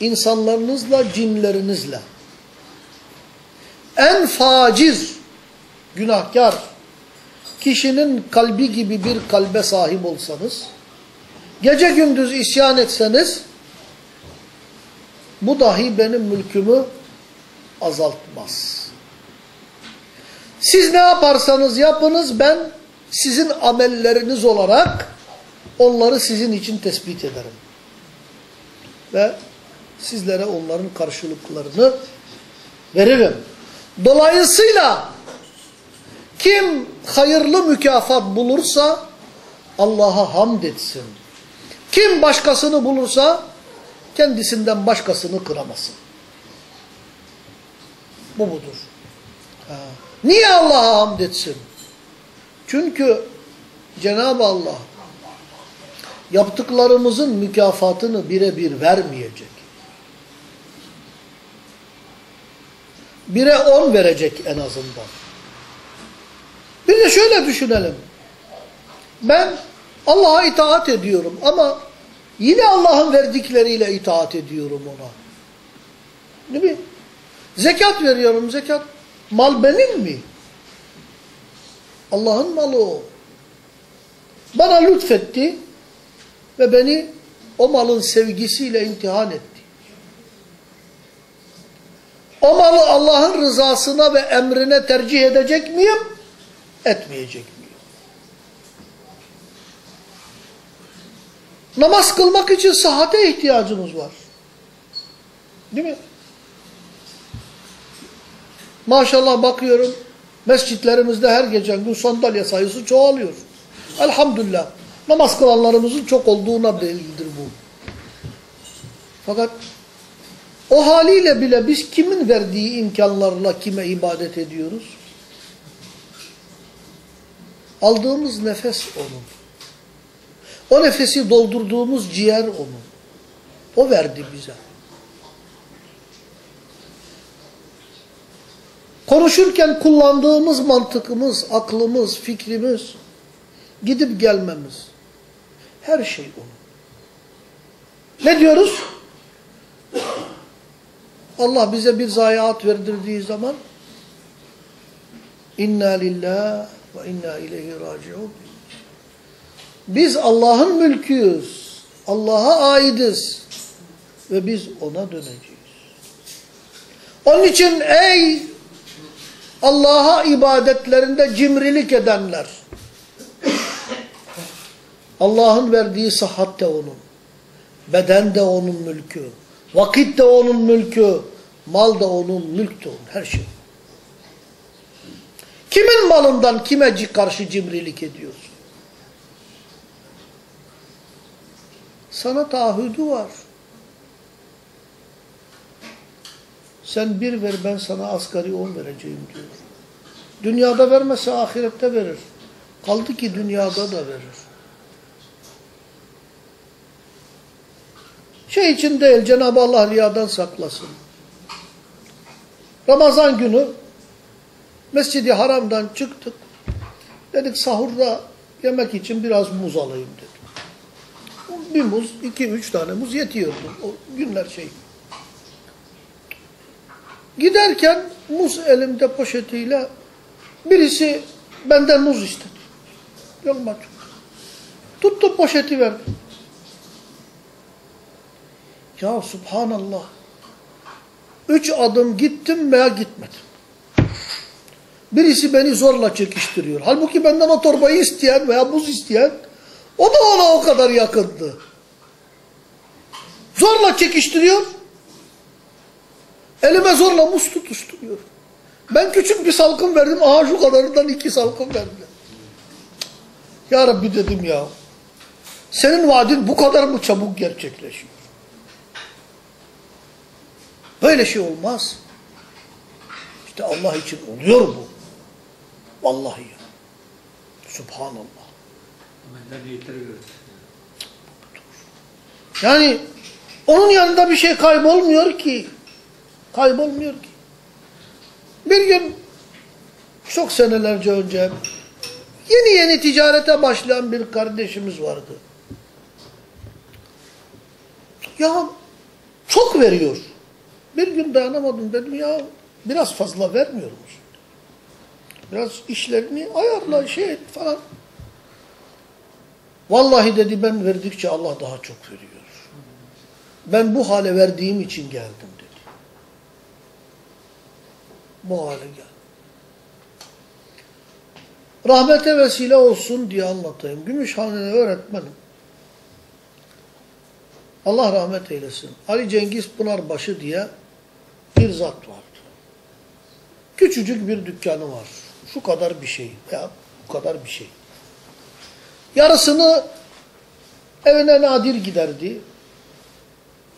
insanlarınızla, cinlerinizle en facir, günahkar kişinin kalbi gibi bir kalbe sahip olsanız, gece gündüz isyan etseniz, bu dahi benim mülkümü azaltmaz. Siz ne yaparsanız yapınız ben sizin amelleriniz olarak onları sizin için tespit ederim. Ve sizlere onların karşılıklarını veririm. Dolayısıyla kim hayırlı mükafat bulursa Allah'a hamd etsin. Kim başkasını bulursa kendisinden başkasını kıramasın. Bu budur. Niye Allah'a hamd etsin? Çünkü Cenab-ı Allah yaptıklarımızın mükafatını birebir vermeyecek. Bire on verecek en azından. Bir de şöyle düşünelim. Ben Allah'a itaat ediyorum ama yine Allah'ın verdikleriyle itaat ediyorum ona. Değil mi? Zekat veriyorum zekat. Mal benim mi? Allah'ın malı o. Bana lütfetti ve beni o malın sevgisiyle imtihan etti. O malı Allah'ın rızasına ve emrine tercih edecek miyim? Etmeyecek miyim? Namaz kılmak için sıhhate ihtiyacımız var. Değil mi? Maşallah bakıyorum mescitlerimizde her geçen gün sandalye sayısı çoğalıyor. Elhamdülillah. Namaz kılanlarımızın çok olduğuna delildir bu. Fakat o haliyle bile biz kimin verdiği imkanlarla kime ibadet ediyoruz? Aldığımız nefes onun. O nefesi doldurduğumuz ciğer onun. O verdi bize. Konuşurken kullandığımız mantıkımız, aklımız, fikrimiz, gidip gelmemiz. Her şey onun. Ne diyoruz? Allah bize bir zayiat verdirdiği zaman inna lillah ve inna ileyhi raciun. Biz Allah'ın mülküyüz. Allah'a aidiz. Ve biz ona döneceğiz. Onun için ey Allah'a ibadetlerinde cimrilik edenler. Allah'ın verdiği sıhhat de onun. Beden de onun mülkü. Vakit de onun mülkü. Mal da onun, mülk de onun. Her şey. Kimin malından kime karşı cimrilik ediyorsun? Sana taahhüdü var. Sen bir ver ben sana asgari on vereceğim diyor. Dünyada vermese ahirette verir. Kaldı ki dünyada da verir. Şey için değil Cenab-ı Allah riyadan saklasın. Ramazan günü Mescid-i Haram'dan çıktık. Dedik sahurda yemek için biraz muz alayım dedim. Bir muz, iki, üç tane muz yetiyordu. O günler şey. Giderken muz elimde poşetiyle birisi benden muz istedi. Çıktı. Tuttu poşeti verdi. Ya subhanallah. Üç adım gittim veya gitmedim. Birisi beni zorla çekiştiriyor. Halbuki benden o torbayı isteyen veya buz isteyen o da ona o kadar yakındı. Zorla çekiştiriyor. Elime zorla muz tutuşturuyor. Ben küçük bir salkım verdim. Aha şu kadarından iki salkım verdim. Ya Rabbi dedim ya. Senin vaadin bu kadar mı çabuk gerçekleşiyor? Böyle şey olmaz. İşte Allah için oluyor bu. Vallahi ya. Subhanallah. Yani onun yanında bir şey kaybolmuyor ki. Kaybolmuyor ki. Bir gün çok senelerce önce yeni yeni ticarete başlayan bir kardeşimiz vardı. Ya çok veriyor. Bir gün dayanamadım dedim ya biraz fazla vermiyor musun? Biraz işlerini ayarla şey et falan. Vallahi dedi ben verdikçe Allah daha çok veriyor. Ben bu hale verdiğim için geldim. Bu hale geldim. Rahmete vesile olsun diye anlatayım. Gümüşhane'de öğretmenim. Allah rahmet eylesin. Ali Cengiz Pınarbaşı diye bir zat vardı. Küçücük bir dükkanı var. Şu kadar bir şey veya bu kadar bir şey. Yarısını evine nadir giderdi.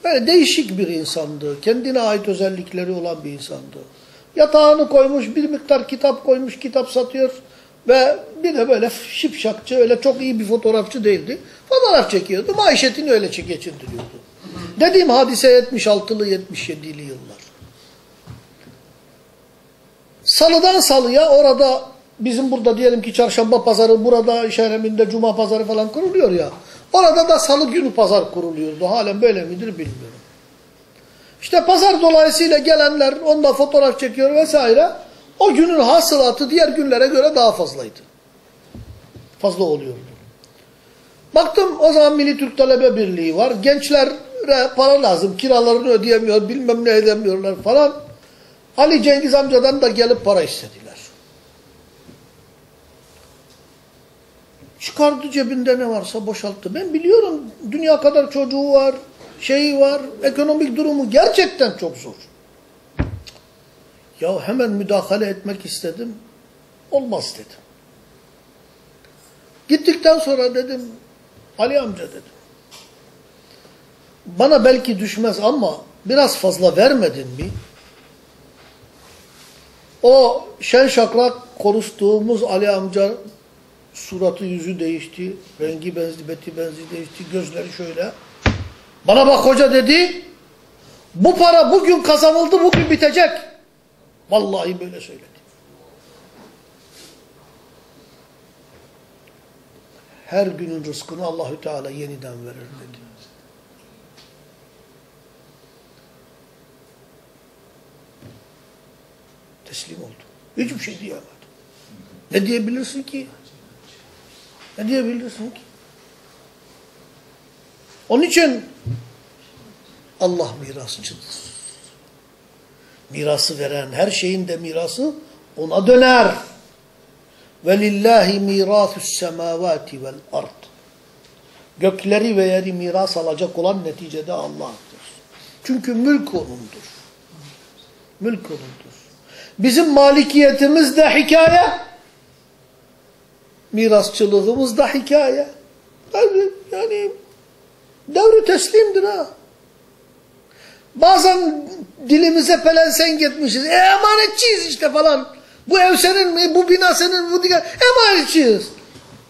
Böyle değişik bir insandı. Kendine ait özellikleri olan bir insandı. Yatağını koymuş, bir miktar kitap koymuş, kitap satıyor. Ve bir de böyle şipşakçı, öyle çok iyi bir fotoğrafçı değildi. Fotoğraf çekiyordu, maişetini öyle geçindiriyordu. Dediğim hadise 76'lı 77'li yıllar. Salıdan salıya orada bizim burada diyelim ki çarşamba pazarı, burada şehreminde cuma pazarı falan kuruluyor ya. Orada da salı günü pazar kuruluyordu. Halen böyle midir bilmiyorum. İşte pazar dolayısıyla gelenler onda fotoğraf çekiyor vesaire. O günün hasılatı diğer günlere göre daha fazlaydı. fazla oluyordu. Baktım o zaman Milli Türk Talebe Birliği var. Gençlere para lazım. Kiralarını ödeyemiyor, bilmem ne edemiyorlar falan. Ali Cengiz amcadan da gelip para istediler. Çıkardı cebinde ne varsa boşalttı. Ben biliyorum dünya kadar çocuğu var, şeyi var, ekonomik durumu gerçekten çok zor. Ya hemen müdahale etmek istedim. Olmaz dedim. Gittikten sonra dedim, Ali amca dedim. Bana belki düşmez ama biraz fazla vermedin mi? O şen şakrak konuştuğumuz Ali amca suratı yüzü değişti. Rengi benzi, beti benzi değişti. Gözleri şöyle. Bana bak hoca dedi. Bu para bugün kazanıldı, bugün bitecek. Vallahi böyle söyledi. Her günün rızkını Allahü Teala yeniden verir dedi. Teslim oldu. Hiçbir şey diyemedi. Ne diyebilirsin ki? Ne diyebilirsin ki? Onun için Allah mirasçıdır. Mirası veren, her şeyin de mirası ona döner. وَلِلَّهِ مِيرَاثُ السَّمَاوَاتِ وَالْاَرْضِ Gökleri ve yeri miras alacak olan neticede Allah'tır. Çünkü mülk O'nundur. Mülk O'nundur. Bizim malikiyetimiz de hikaye, mirasçılığımız da hikaye. Yani, yani devri teslimdir ha. Bazen dilimize pelensenk etmişiz. E emanetçiyiz işte falan. Bu ev senin mi? Bu bina senin mi? Bu diğer. Emanetçiyiz.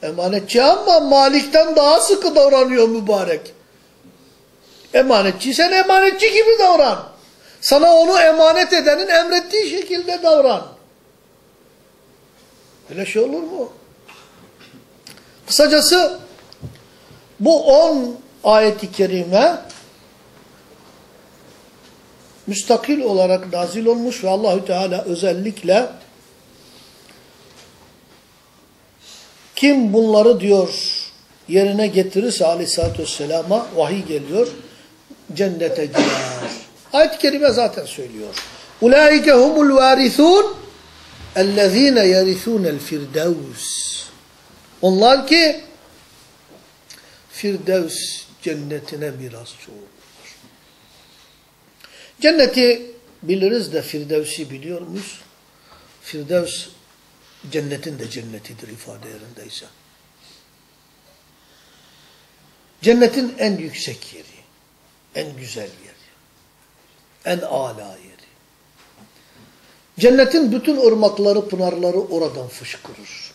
Emanetçi ama malikten daha sıkı davranıyor mübarek. Emanetçi sen emanetçi gibi davran. Sana onu emanet edenin emrettiği şekilde davran. Öyle şey olur mu? Kısacası bu on ayeti kerime müstakil olarak nazil olmuş ve Allahü Teala özellikle kim bunları diyor yerine getirirse aleyhissalatü vesselama vahiy geliyor cennete girer. Ayet-i kerime zaten söylüyor. Ulaike humul varithun ellezine yerithunel firdevs. Onlar ki Firdevs cennetine mirasçı olurlar. Cenneti biliriz de Firdevs'i biliyor muyuz? Firdevs cennetin de cennetidir ifade yerindeyse. Cennetin en yüksek yeri, en güzel yeri, en âlâ yeri. Cennetin bütün ırmakları, pınarları oradan fışkırır.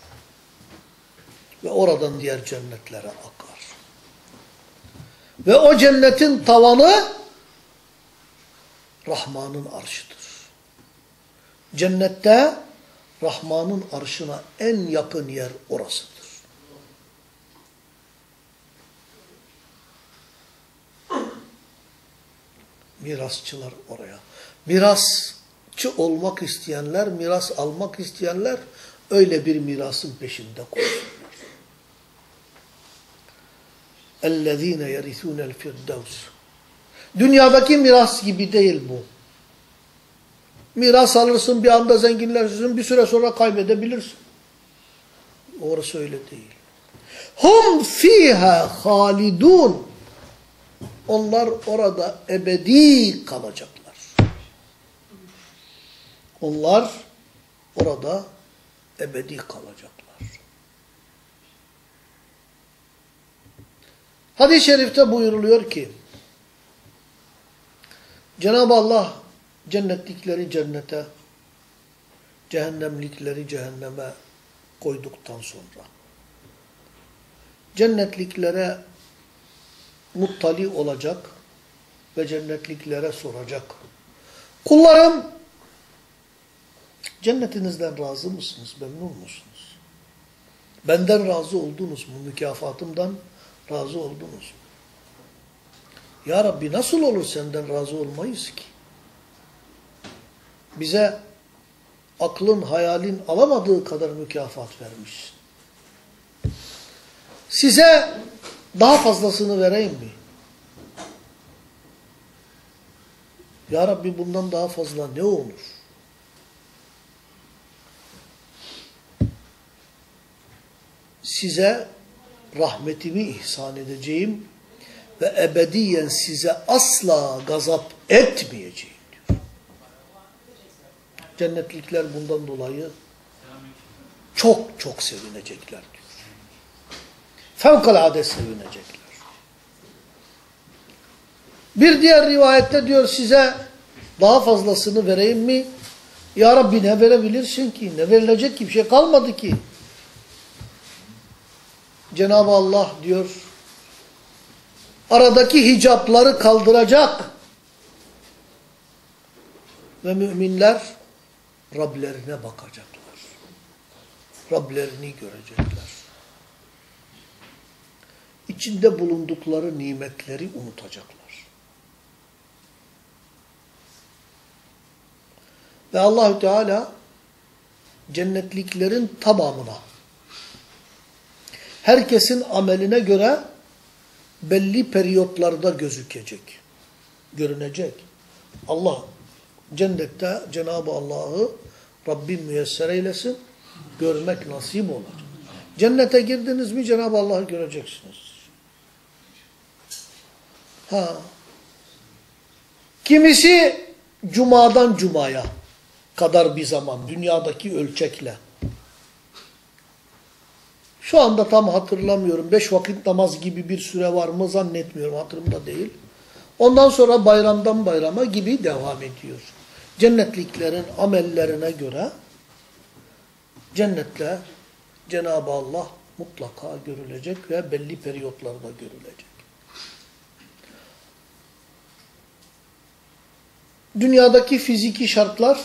Ve oradan diğer cennetlere akar. Ve o cennetin tavanı Rahman'ın arşıdır. Cennette Rahman'ın arşına en yakın yer orasıdır. Mirasçılar oraya. Mirasçı olmak isteyenler, miras almak isteyenler öyle bir mirasın peşinde koşsunlar. اَلَّذ۪ينَ يَرِثُونَ الْفِرْدَوْسِ Dünyadaki miras gibi değil bu. Miras alırsın, bir anda zenginlersin, bir süre sonra kaybedebilirsin. Orası öyle değil. Hum fiha halidun. Onlar orada ebedi kalacaklar. Onlar orada ebedi kalacaklar. Hadis-i şerifte buyuruluyor ki Cenab-ı Allah cennetlikleri cennete, cehennemlikleri cehenneme koyduktan sonra cennetliklere muttali olacak ve cennetliklere soracak. Kullarım cennetinizden razı mısınız, memnun musunuz? Benden razı oldunuz mu? Mükafatımdan razı oldunuz mu? Ya Rabbi nasıl olur senden razı olmayız ki? Bize aklın, hayalin alamadığı kadar mükafat vermişsin. size daha fazlasını vereyim mi? Ya Rabbi bundan daha fazla ne olur? Size rahmetimi ihsan edeceğim ve ebediyen size asla gazap etmeyeceğim diyor. Cennetlikler bundan dolayı çok çok sevinecekler diyor. Fevkalade sevinecekler. Bir diğer rivayette diyor size daha fazlasını vereyim mi? Ya Rabbi ne verebilirsin ki? Ne verilecek ki? Bir şey kalmadı ki. Cenab-ı Allah diyor aradaki hicapları kaldıracak ve müminler Rablerine bakacaklar. Rablerini görecekler. İçinde bulundukları nimetleri unutacaklar. Ve Allahü Teala cennetliklerin tamamına herkesin ameline göre belli periyotlarda gözükecek. Görünecek. Allah cennette Cenab-ı Allah'ı Rabbim müyesser eylesin. Görmek nasip olacak. Cennete girdiniz mi Cenab-ı Allah'ı göreceksiniz. Ha. Kimisi cumadan cumaya kadar bir zaman dünyadaki ölçekle. Şu anda tam hatırlamıyorum. Beş vakit namaz gibi bir süre var mı zannetmiyorum. Hatırımda değil. Ondan sonra bayramdan bayrama gibi devam ediyor. Cennetliklerin amellerine göre cennetle Cenab-ı Allah mutlaka görülecek ve belli periyotlarda görülecek. Dünyadaki fiziki şartlar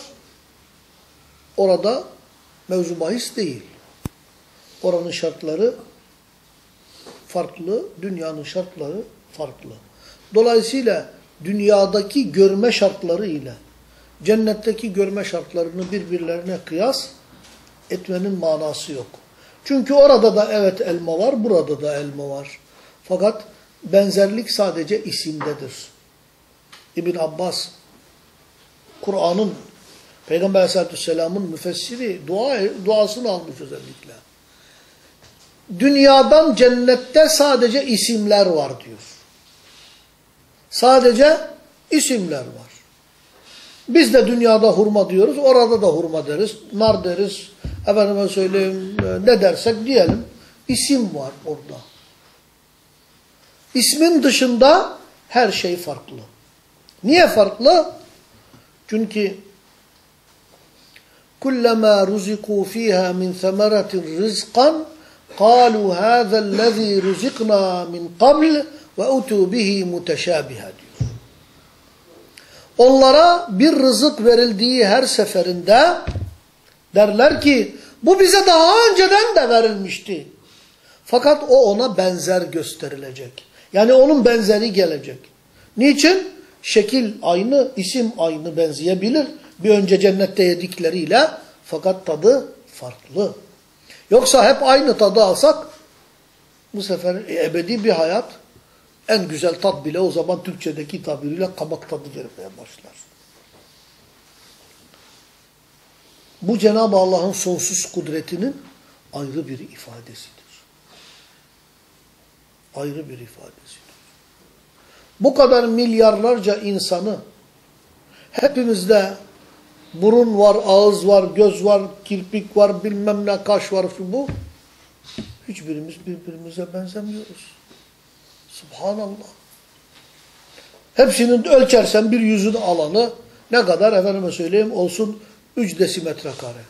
orada mevzu bahis değil. Oranın şartları farklı, dünyanın şartları farklı. Dolayısıyla dünyadaki görme şartları ile cennetteki görme şartlarını birbirlerine kıyas etmenin manası yok. Çünkü orada da evet elma var, burada da elma var. Fakat benzerlik sadece isimdedir. İbn Abbas, Kur'an'ın, Peygamber Aleyhisselatü Vesselam'ın müfessiri dua, duasını almış özellikle. Dünyadan cennette sadece isimler var diyor. Sadece isimler var. Biz de dünyada hurma diyoruz, orada da hurma deriz, nar deriz, efendime söyleyeyim ne dersek diyelim. İsim var orada. İsmin dışında her şey farklı. Niye farklı? Çünkü kullama ruziku fiha min semeratin rizqan قالوا هذا الذي رزقنا من قبل وأتوا به متشابها diyor. Onlara bir rızık verildiği her seferinde derler ki bu bize daha önceden de verilmişti. Fakat o ona benzer gösterilecek. Yani onun benzeri gelecek. Niçin? Şekil aynı, isim aynı benzeyebilir. Bir önce cennette yedikleriyle fakat tadı farklı. Yoksa hep aynı tadı alsak bu sefer ebedi bir hayat en güzel tat bile o zaman Türkçedeki tabiriyle kabak tadı vermeye başlar. Bu Cenab-ı Allah'ın sonsuz kudretinin ayrı bir ifadesidir. Ayrı bir ifadesidir. Bu kadar milyarlarca insanı hepimizde burun var, ağız var, göz var, kirpik var, bilmem ne, kaş var, bu. Hiçbirimiz birbirimize benzemiyoruz. Subhanallah. Hepsinin ölçersen bir yüzün alanı ne kadar efendime söyleyeyim olsun 3 desimetre kare.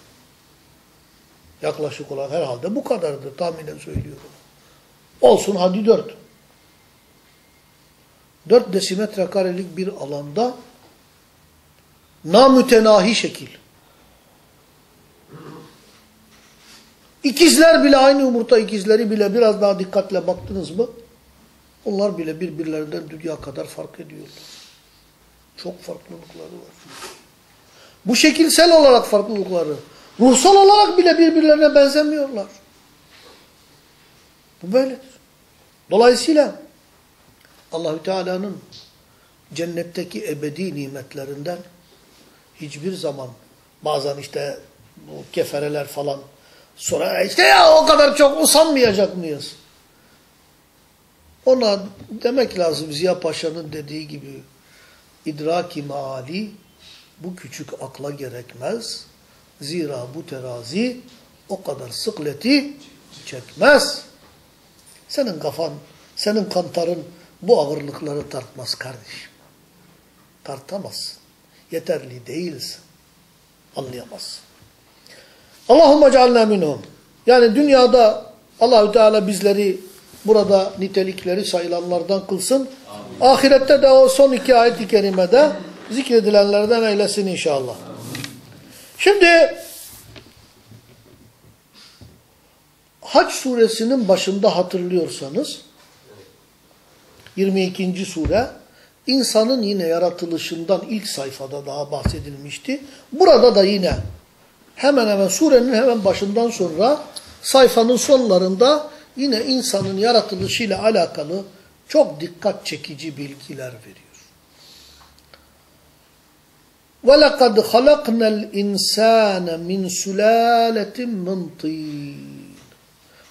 Yaklaşık olarak herhalde bu kadardır tahminen söylüyorum. Olsun hadi 4. 4 desimetre karelik bir alanda namütenahi şekil. İkizler bile aynı yumurta ikizleri bile biraz daha dikkatle baktınız mı? Onlar bile birbirlerinden dünya kadar fark ediyorlar. Çok farklılıkları var. Bu şekilsel olarak farklılıkları, ruhsal olarak bile birbirlerine benzemiyorlar. Bu böyledir. Dolayısıyla Allahü Teala'nın cennetteki ebedi nimetlerinden hiçbir zaman bazen işte bu kefereler falan sonra işte ya o kadar çok usanmayacak mıyız? Ona demek lazım Ziya Paşa'nın dediği gibi idraki maali bu küçük akla gerekmez. Zira bu terazi o kadar sıkleti çekmez. Senin kafan, senin kantarın bu ağırlıkları tartmaz kardeşim. Tartamazsın. Yeterli değilsin. Anlayamazsın. Allahümme cealna minhum. Yani dünyada Allahü Teala bizleri burada nitelikleri sayılanlardan kılsın. Amin. Ahirette de o son iki ayet-i kerimede zikredilenlerden eylesin inşallah. Şimdi Hac suresinin başında hatırlıyorsanız 22. sure insanın yine yaratılışından ilk sayfada daha bahsedilmişti. Burada da yine hemen hemen surenin hemen başından sonra sayfanın sonlarında yine insanın yaratılışıyla alakalı çok dikkat çekici bilgiler veriyor. وَلَقَدْ خَلَقْنَا الْاِنْسَانَ مِنْ سُلَالَةٍ مِنْ طِينٍ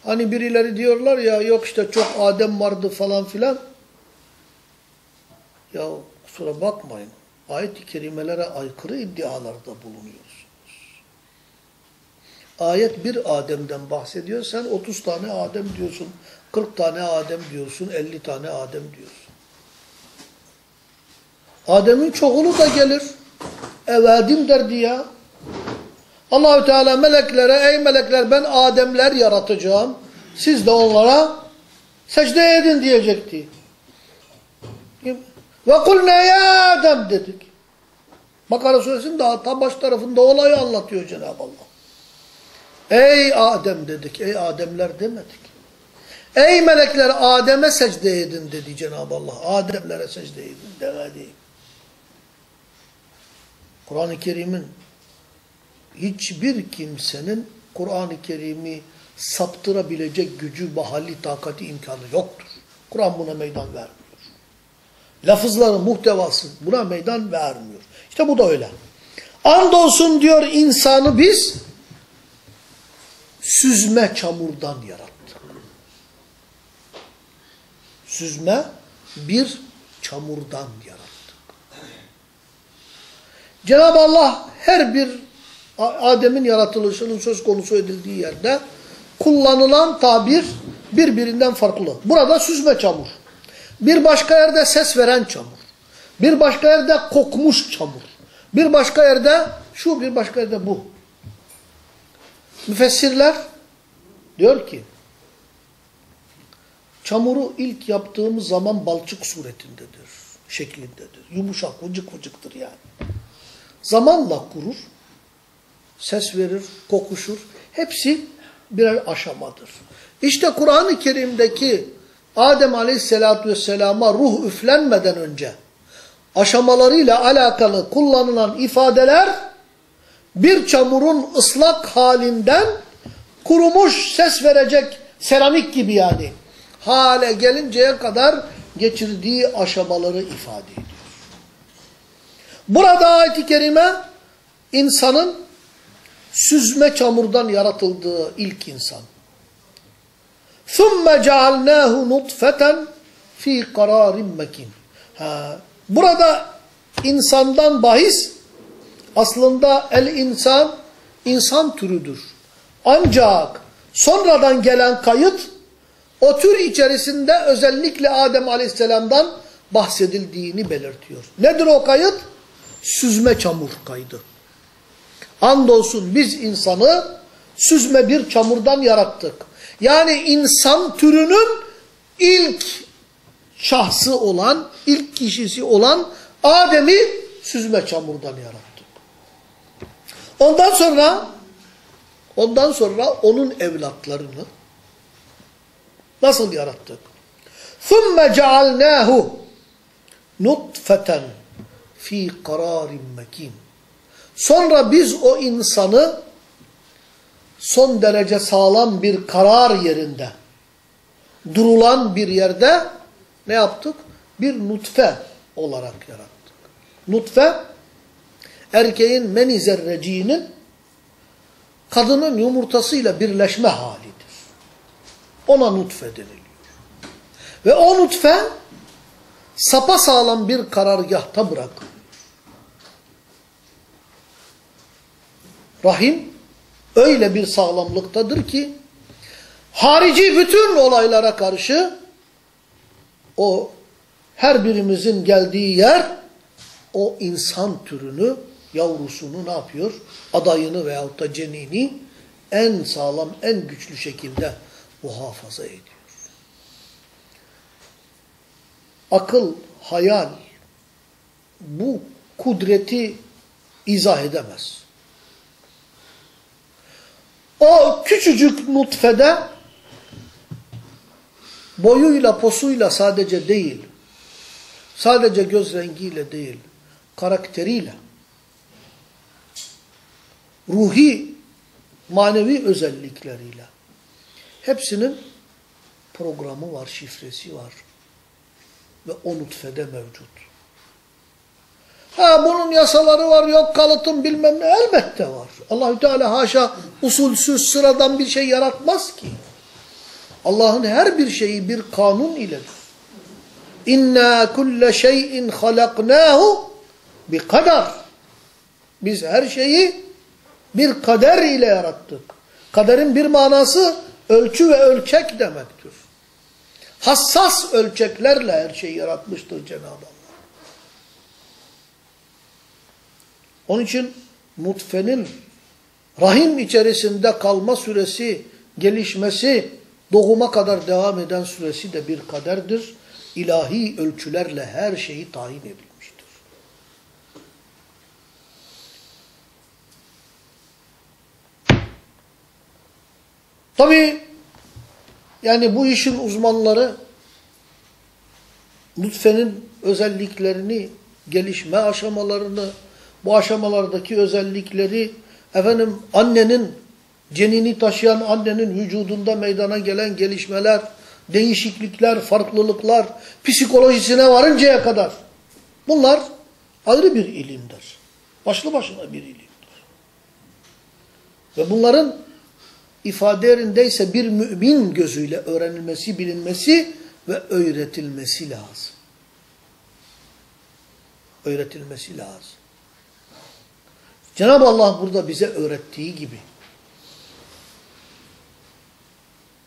Hani birileri diyorlar ya yok işte çok Adem vardı falan filan. Ya kusura bakmayın. Ayet-i kerimelere aykırı iddialarda bulunuyorsunuz. Ayet bir Adem'den bahsediyor. Sen 30 tane Adem diyorsun. 40 tane Adem diyorsun. 50 tane Adem diyorsun. Adem'in çoğunu da gelir. Evadim derdi ya. Allahü Teala meleklere ey melekler ben Ademler yaratacağım. Siz de onlara secde edin diyecekti. Ve kulne ya Adem dedik. Bakara suresinin daha tam baş tarafında olayı anlatıyor Cenab-ı Allah. Ey Adem dedik. Ey Ademler demedik. Ey melekler Adem'e secde edin dedi Cenab-ı Allah. Ademlere secde edin demedi. Kur'an-ı Kerim'in hiçbir kimsenin Kur'an-ı Kerim'i saptırabilecek gücü, mahalli, takati, imkanı yoktur. Kur'an buna meydan vermiyor. Lafızların muhtevası buna meydan vermiyor. İşte bu da öyle. Andolsun diyor insanı biz süzme çamurdan yarattık. Süzme bir çamurdan yarattık. Cenab-ı Allah her bir Adem'in yaratılışının söz konusu edildiği yerde kullanılan tabir birbirinden farklı. Burada süzme çamur. Bir başka yerde ses veren çamur. Bir başka yerde kokmuş çamur. Bir başka yerde şu, bir başka yerde bu. Müfessirler diyor ki çamuru ilk yaptığımız zaman balçık suretindedir, şeklindedir. Yumuşak, vıcık vıcıktır yani. Zamanla kurur ses verir, kokuşur. Hepsi birer aşamadır. İşte Kur'an-ı Kerim'deki Adem Aleyhisselatü Vesselam'a ruh üflenmeden önce aşamalarıyla alakalı kullanılan ifadeler bir çamurun ıslak halinden kurumuş ses verecek seramik gibi yani hale gelinceye kadar geçirdiği aşamaları ifade ediyor. Burada ayet-i kerime insanın süzme çamurdan yaratıldığı ilk insan. ثُمَّ جَعَلْنَاهُ نُطْفَةً fi kararin mekin. Ha, burada insandan bahis aslında el insan insan türüdür. Ancak sonradan gelen kayıt o tür içerisinde özellikle Adem Aleyhisselam'dan bahsedildiğini belirtiyor. Nedir o kayıt? Süzme çamur kaydı. Andolsun biz insanı süzme bir çamurdan yarattık. Yani insan türünün ilk şahsı olan, ilk kişisi olan Adem'i süzme çamurdan yarattık. Ondan sonra ondan sonra onun evlatlarını nasıl yarattık? ثُمَّ جَعَلْنَاهُ نُطْفَةً ف۪ي قَرَارٍ مَك۪ينٍ Sonra biz o insanı son derece sağlam bir karar yerinde, durulan bir yerde ne yaptık? Bir nutfe olarak yarattık. Nutfe erkeğin meni zerreciğinin kadının yumurtasıyla birleşme halidir. Ona nutfe deniliyor. Ve o nutfe sapasağlam bir karargahta bırakılıyor. Rahim öyle bir sağlamlıktadır ki harici bütün olaylara karşı o her birimizin geldiği yer o insan türünü, yavrusunu ne yapıyor? Adayını veyahut da cenini en sağlam, en güçlü şekilde muhafaza ediyor. Akıl, hayal bu kudreti izah edemez. O küçücük nutfede boyuyla posuyla sadece değil, sadece göz rengiyle değil, karakteriyle, ruhi, manevi özellikleriyle hepsinin programı var, şifresi var ve o nutfede mevcut. Ha bunun yasaları var, yok kalıtım bilmem ne elbette var. Allahü Teala haşa usulsüz sıradan bir şey yaratmaz ki. Allah'ın her bir şeyi bir kanun iledir. İnna kulle şeyin halaknahu bi kadar. Biz her şeyi bir kader ile yarattık. Kaderin bir manası ölçü ve ölçek demektir. Hassas ölçeklerle her şeyi yaratmıştır Cenab-ı Allah. Onun için nutfenin rahim içerisinde kalma süresi, gelişmesi, doğuma kadar devam eden süresi de bir kaderdir. İlahi ölçülerle her şeyi tayin edilmiştir. Tabi yani bu işin uzmanları nutfenin özelliklerini, gelişme aşamalarını, bu aşamalardaki özellikleri, efendim annenin, cenini taşıyan annenin vücudunda meydana gelen gelişmeler, değişiklikler, farklılıklar, psikolojisine varıncaya kadar. Bunlar ayrı bir ilimdir. Başlı başına bir ilimdir. Ve bunların ifade yerindeyse bir mümin gözüyle öğrenilmesi, bilinmesi ve öğretilmesi lazım. Öğretilmesi lazım. Cenab-ı Allah burada bize öğrettiği gibi.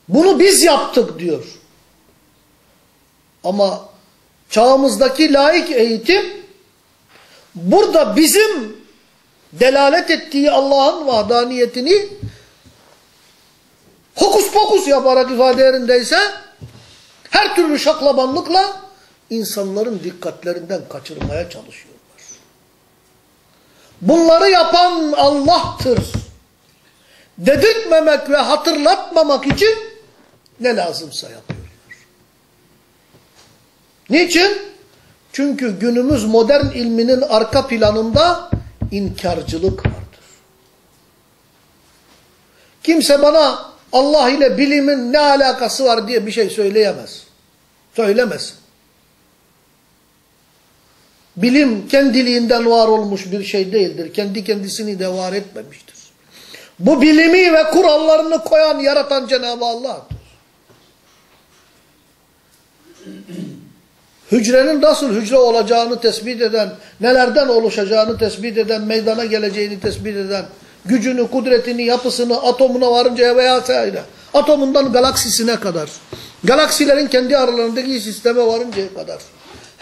Bunu biz yaptık diyor. Ama çağımızdaki laik eğitim burada bizim delalet ettiği Allah'ın vahdaniyetini hokus pokus yaparak ifade yerindeyse her türlü şaklabanlıkla insanların dikkatlerinden kaçırmaya çalışıyorlar. Bunları yapan Allah'tır. Dedirtmemek ve hatırlatmamak için ne lazımsa yapıyorlar. Niçin? Çünkü günümüz modern ilminin arka planında inkarcılık vardır. Kimse bana Allah ile bilimin ne alakası var diye bir şey söyleyemez. Söylemez. Bilim kendiliğinden var olmuş bir şey değildir. Kendi kendisini de var etmemiştir. Bu bilimi ve kurallarını koyan, yaratan Cenab-ı Allah'tır. <clears throat> Hücrenin nasıl hücre olacağını tespit eden, nelerden oluşacağını tespit eden, meydana geleceğini tespit eden, gücünü, kudretini, yapısını, atomuna varıncaya veya sayede, atomundan galaksisine kadar, galaksilerin kendi aralarındaki sisteme varıncaya kadar,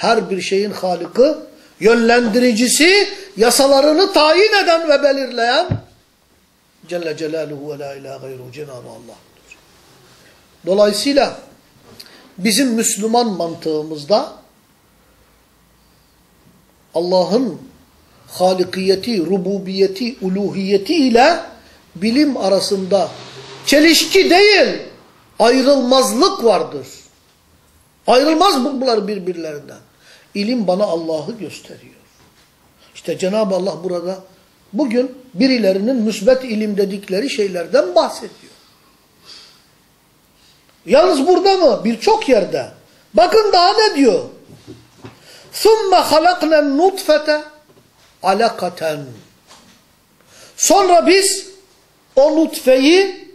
her bir şeyin halikı, yönlendiricisi, yasalarını tayin eden ve belirleyen Celle Celaluhu ve la ilahe gayru Cenab-ı Allah'tır. Dolayısıyla bizim Müslüman mantığımızda Allah'ın halikiyeti, rububiyeti, uluhiyeti ile bilim arasında çelişki değil, ayrılmazlık vardır. Ayrılmaz bunlar birbirlerinden. İlim bana Allah'ı gösteriyor. İşte Cenab-ı Allah burada bugün birilerinin müsbet ilim dedikleri şeylerden bahsediyor. Yalnız burada mı? Birçok yerde. Bakın daha ne diyor? ثُمَّ خَلَقْنَا النُّطْفَةَ alakaten. Sonra biz o nutfeyi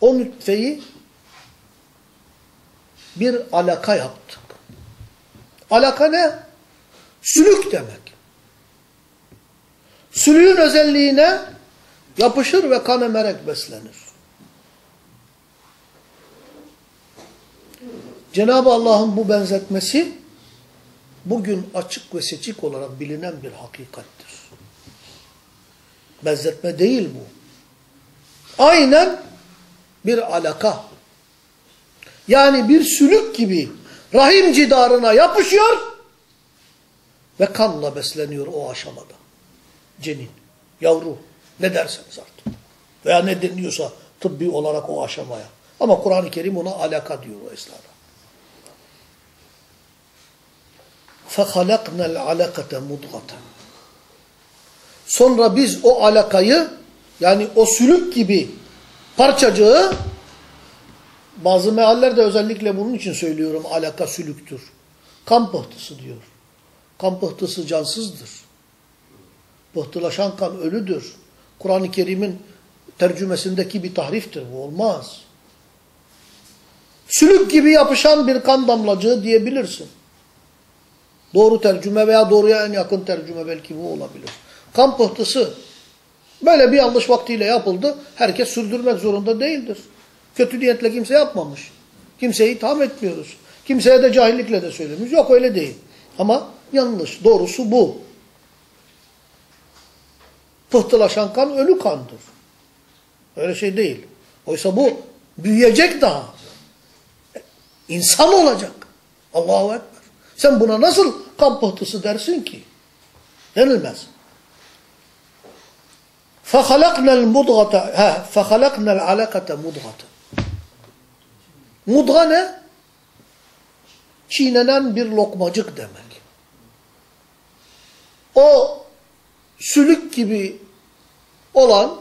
o nutfeyi bir alaka yaptık. Alaka ne? Sülük demek. Sülüğün özelliğine yapışır ve kan emerek beslenir. Cenab-ı Allah'ın bu benzetmesi bugün açık ve seçik olarak bilinen bir hakikattir. Benzetme değil bu. Aynen bir alaka. Yani bir sülük gibi rahim cidarına yapışıyor ve kanla besleniyor o aşamada. Cenin, yavru ne derseniz artık. Veya ne deniliyorsa tıbbi olarak o aşamaya. Ama Kur'an-ı Kerim ona alaka diyor o esnada. فَخَلَقْنَا الْعَلَقَةَ مُضْغَةً Sonra biz o alakayı yani o sülük gibi parçacığı bazı meallerde özellikle bunun için söylüyorum alaka sülüktür. Kan pıhtısı diyor. Kan pıhtısı cansızdır. Pıhtılaşan kan ölüdür. Kur'an-ı Kerim'in tercümesindeki bir tahriftir bu olmaz. Sülük gibi yapışan bir kan damlacığı diyebilirsin. Doğru tercüme veya doğruya en yakın tercüme belki bu olabilir. Kan pıhtısı böyle bir yanlış vaktiyle yapıldı. Herkes sürdürmek zorunda değildir. Kötü niyetle kimse yapmamış. Kimseyi itham etmiyoruz. Kimseye de cahillikle de söylemiyoruz. Yok öyle değil. Ama yanlış. Doğrusu bu. Pıhtılaşan kan ölü kandır. Öyle şey değil. Oysa bu büyüyecek daha. İnsan olacak. Allahu Ekber. Sen buna nasıl kan pıhtısı dersin ki? Denilmez. فَخَلَقْنَا الْمُضْغَةَ فَخَلَقْنَا الْعَلَقَةَ مُضْغَةً Mudga ne? Çiğnenen bir lokmacık demek. O sülük gibi olan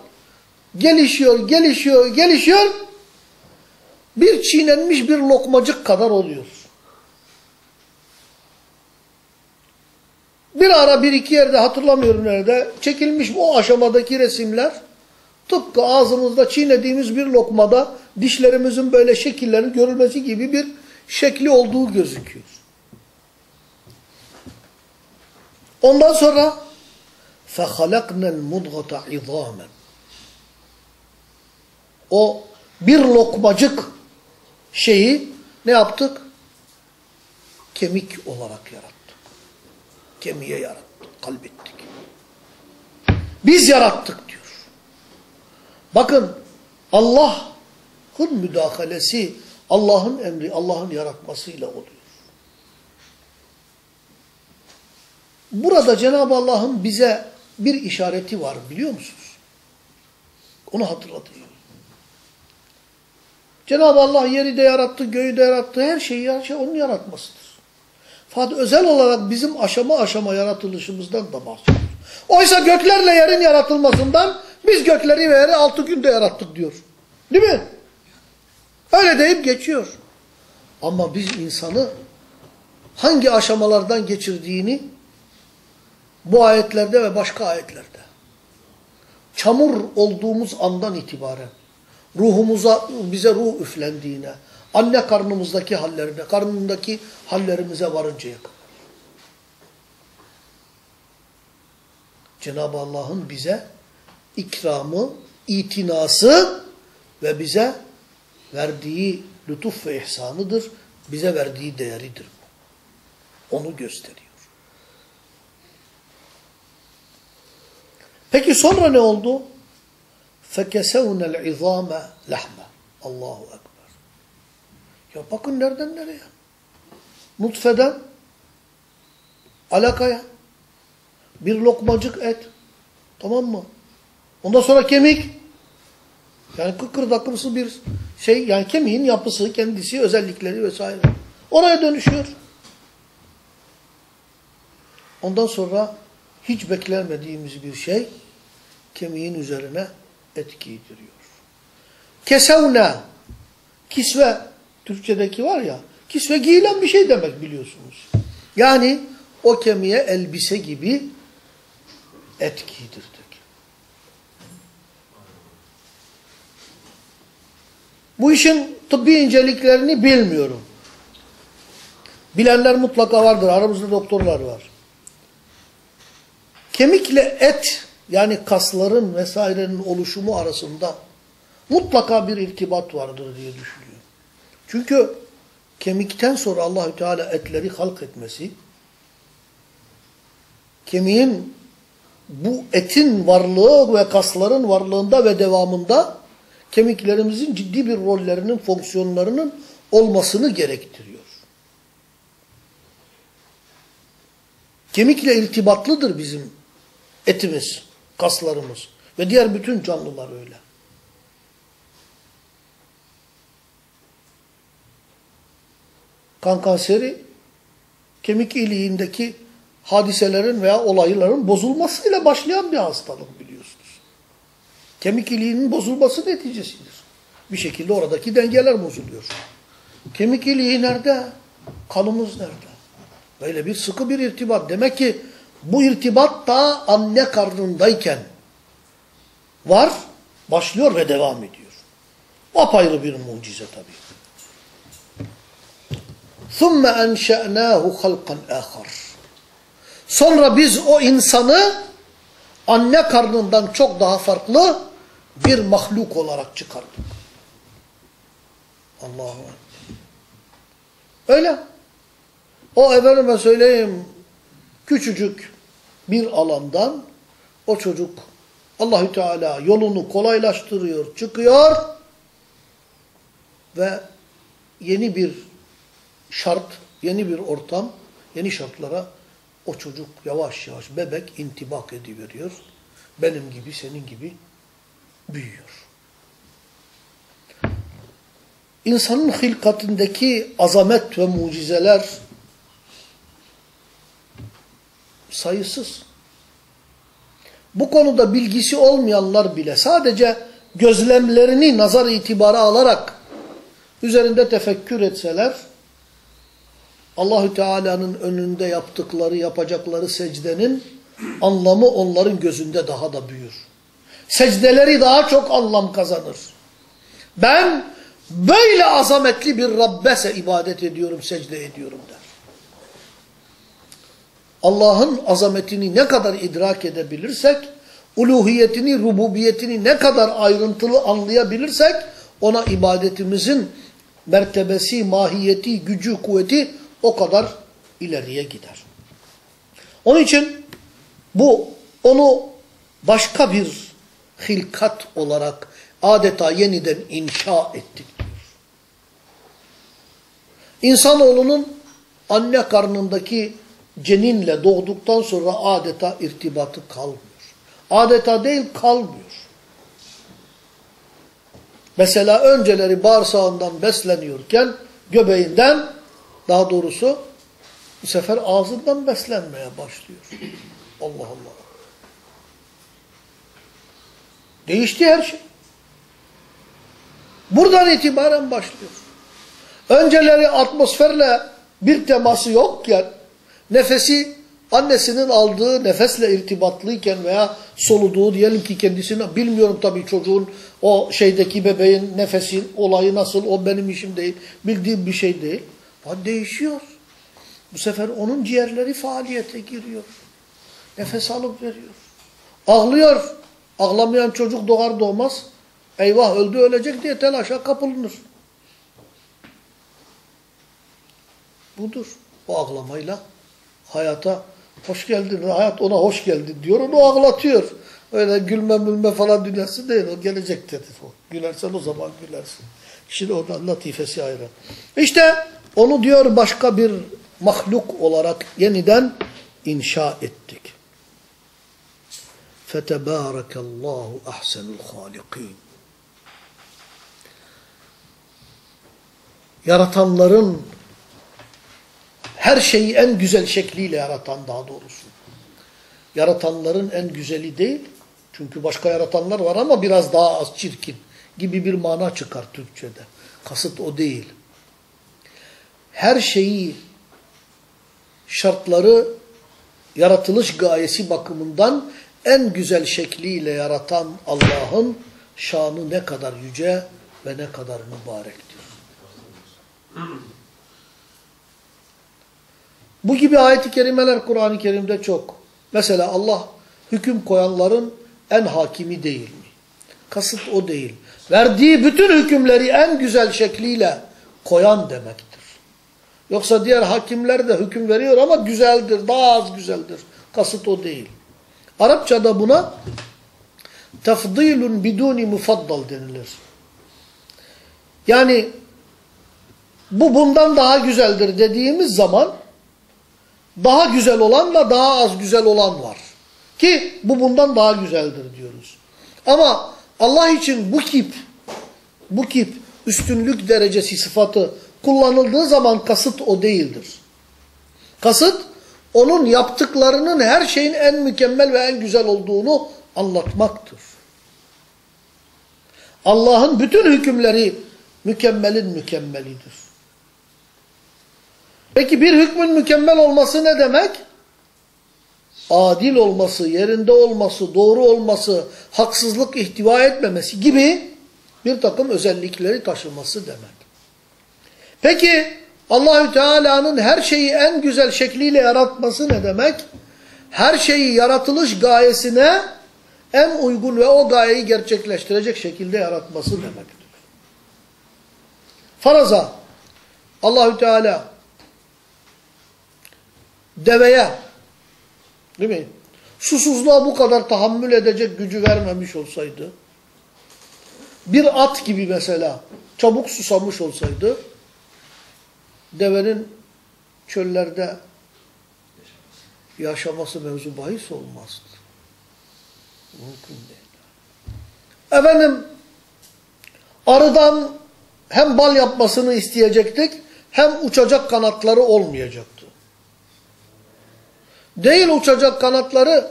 gelişiyor, gelişiyor, gelişiyor bir çiğnenmiş bir lokmacık kadar oluyor. Bir ara bir iki yerde hatırlamıyorum nerede çekilmiş bu aşamadaki resimler tıpkı ağzımızda çiğnediğimiz bir lokmada dişlerimizin böyle şekillerin görülmesi gibi bir şekli olduğu gözüküyor. Ondan sonra فَخَلَقْنَا الْمُدْغَةَ عِظَامًا O bir lokmacık şeyi ne yaptık? Kemik olarak yarattık. Kemiğe yarattık, kalbettik. Biz yarattık diyor. Bakın Allah'ın müdahalesi, Allah'ın emri, Allah'ın yaratmasıyla oluyor. Burada Cenab-ı Allah'ın bize bir işareti var biliyor musunuz? Onu hatırlatıyor. Cenab-ı Allah yeri de yarattı, göğü de yarattı, her şeyi her şey onun yaratmasıdır. Fakat özel olarak bizim aşama aşama yaratılışımızdan da bahsediyor. Oysa göklerle yerin yaratılmasından biz gökleri ve yeri altı günde yarattık diyor. Değil mi? Öyle deyip geçiyor. Ama biz insanı hangi aşamalardan geçirdiğini bu ayetlerde ve başka ayetlerde çamur olduğumuz andan itibaren ruhumuza bize ruh üflendiğine, anne karnımızdaki hallerine, karnındaki hallerimize varıncaya kadar. Cenab-ı Allah'ın bize ikramı, itinası ve bize verdiği lütuf ve ihsanıdır. Bize verdiği değeridir bu. Onu gösteriyor. Peki sonra ne oldu? فَكَسَوْنَ الْعِظَامَ لَحْمَ Allahu Ekber. Ya bakın nereden nereye? Nutfeden alakaya bir lokmacık et. Tamam mı? Ondan sonra kemik. Yani kıkırdakımsı bir şey. Yani kemiğin yapısı, kendisi, özellikleri vesaire. Oraya dönüşüyor. Ondan sonra hiç beklemediğimiz bir şey kemiğin üzerine et giydiriyor. Kesevne Kisve, Türkçedeki var ya, kisve giyilen bir şey demek biliyorsunuz. Yani o kemiğe elbise gibi et Bu işin tıbbi inceliklerini bilmiyorum. Bilenler mutlaka vardır. Aramızda doktorlar var. Kemikle et yani kasların vesairenin oluşumu arasında mutlaka bir irtibat vardır diye düşünüyorum. Çünkü kemikten sonra Allahü Teala etleri halk etmesi kemiğin bu etin varlığı ve kasların varlığında ve devamında kemiklerimizin ciddi bir rollerinin, fonksiyonlarının olmasını gerektiriyor. Kemikle irtibatlıdır bizim etimiz, kaslarımız ve diğer bütün canlılar öyle. Kan kanseri kemik iliğindeki hadiselerin veya olayların bozulmasıyla başlayan bir hastalık. Kemik iliğinin bozulması neticesidir. Bir şekilde oradaki dengeler bozuluyor. Kemik iliği nerede? Kanımız nerede? Böyle bir sıkı bir irtibat. Demek ki bu irtibat da anne karnındayken var, başlıyor ve devam ediyor. Apayrı bir mucize tabii. ثُمَّ أَنْشَأْنَاهُ خَلْقًا آخَرٍ Sonra biz o insanı anne karnından çok daha farklı bir mahluk olarak çıkardık. Allah'u Öyle. O efendime söyleyeyim küçücük bir alandan o çocuk Allahü Teala yolunu kolaylaştırıyor, çıkıyor ve yeni bir şart, yeni bir ortam, yeni şartlara o çocuk yavaş yavaş bebek intibak ediveriyor. Benim gibi, senin gibi büyüyor. İnsanın hilkatindeki azamet ve mucizeler sayısız. Bu konuda bilgisi olmayanlar bile sadece gözlemlerini nazar itibara alarak üzerinde tefekkür etseler Allahü Teala'nın önünde yaptıkları, yapacakları secdenin anlamı onların gözünde daha da büyür. Secdeleri daha çok anlam kazanır. Ben böyle azametli bir Rabbese ibadet ediyorum, secde ediyorum der. Allah'ın azametini ne kadar idrak edebilirsek, uluhiyetini, rububiyetini ne kadar ayrıntılı anlayabilirsek, ona ibadetimizin mertebesi, mahiyeti, gücü, kuvveti o kadar ileriye gider. Onun için bu onu başka bir hilkat olarak adeta yeniden inşa ettik. İnsanoğlunun anne karnındaki ceninle doğduktan sonra adeta irtibatı kalmıyor. Adeta değil kalmıyor. Mesela önceleri bağırsağından besleniyorken göbeğinden daha doğrusu bu sefer ağzından beslenmeye başlıyor. Allah Allah. Değişti her şey. Buradan itibaren başlıyor. Önceleri atmosferle bir teması yokken nefesi annesinin aldığı nefesle irtibatlıyken veya soluduğu diyelim ki kendisine bilmiyorum tabii çocuğun o şeydeki bebeğin nefesin olayı nasıl o benim işim değil bildiğim bir şey değil. O değişiyor. Bu sefer onun ciğerleri faaliyete giriyor. Nefes alıp veriyor. Ağlıyor. Ağlamayan çocuk doğar doğmaz. Eyvah öldü ölecek diye telaşa kapılınır. Budur. O ağlamayla hayata hoş geldin, hayat ona hoş geldin diyor, onu ağlatıyor. Öyle gülme mülme falan dünyası değil, o gelecek dedi o. Gülersen o zaman gülersin. Şimdi oradan latifesi ayrı. İşte onu diyor başka bir mahluk olarak yeniden inşa ettik. Fetebârekallahu ahsenul hâlikîn. Yaratanların her şeyi en güzel şekliyle yaratan daha doğrusu. Yaratanların en güzeli değil. Çünkü başka yaratanlar var ama biraz daha az çirkin gibi bir mana çıkar Türkçe'de. Kasıt o değil. Her şeyi, şartları, yaratılış gayesi bakımından en güzel şekliyle yaratan Allah'ın şanı ne kadar yüce ve ne kadar mübarektir. Bu gibi ayet-i kerimeler Kur'an-ı Kerim'de çok. Mesela Allah hüküm koyanların en hakimi değil mi? Kasıt o değil. Verdiği bütün hükümleri en güzel şekliyle koyan demektir. Yoksa diğer hakimler de hüküm veriyor ama güzeldir, daha az güzeldir. Kasıt o değil. Arapçada buna tefdilun biduni mufaddal denilir. Yani bu bundan daha güzeldir dediğimiz zaman daha güzel olanla daha az güzel olan var. Ki bu bundan daha güzeldir diyoruz. Ama Allah için bu kip, bu kip üstünlük derecesi sıfatı kullanıldığı zaman kasıt o değildir. Kasıt onun yaptıklarının her şeyin en mükemmel ve en güzel olduğunu anlatmaktır. Allah'ın bütün hükümleri mükemmelin mükemmelidir. Peki bir hükmün mükemmel olması ne demek? Adil olması, yerinde olması, doğru olması, haksızlık ihtiva etmemesi gibi bir takım özellikleri taşıması demek. Peki Allahü Teala'nın her şeyi en güzel şekliyle yaratması ne demek? Her şeyi yaratılış gayesine en uygun ve o gayeyi gerçekleştirecek şekilde yaratması demektir. Faraza Allahü Teala deveye değil mi? Susuzluğa bu kadar tahammül edecek gücü vermemiş olsaydı bir at gibi mesela çabuk susamış olsaydı devenin çöllerde yaşaması mevzu bahis olmazdı. Mümkün değil. Efendim arıdan hem bal yapmasını isteyecektik hem uçacak kanatları olmayacaktı. Değil uçacak kanatları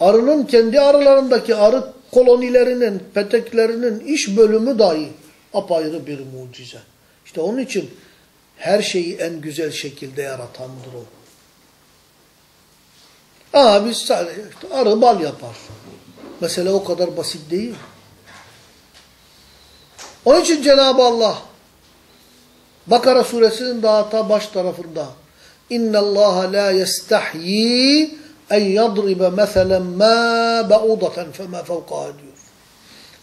arının kendi arılarındaki arı kolonilerinin, peteklerinin iş bölümü dahi apayrı bir mucize. İşte onun için her şeyi en güzel şekilde yaratandır o. Aa biz sadece işte arı bal yapar. Mesela o kadar basit değil. Onun için Cenab-ı Allah Bakara suresinin daha ta baş tarafında İnna Allah la yestahyi en yadribe meselen ma ba'udatan fema fevkaha diyor.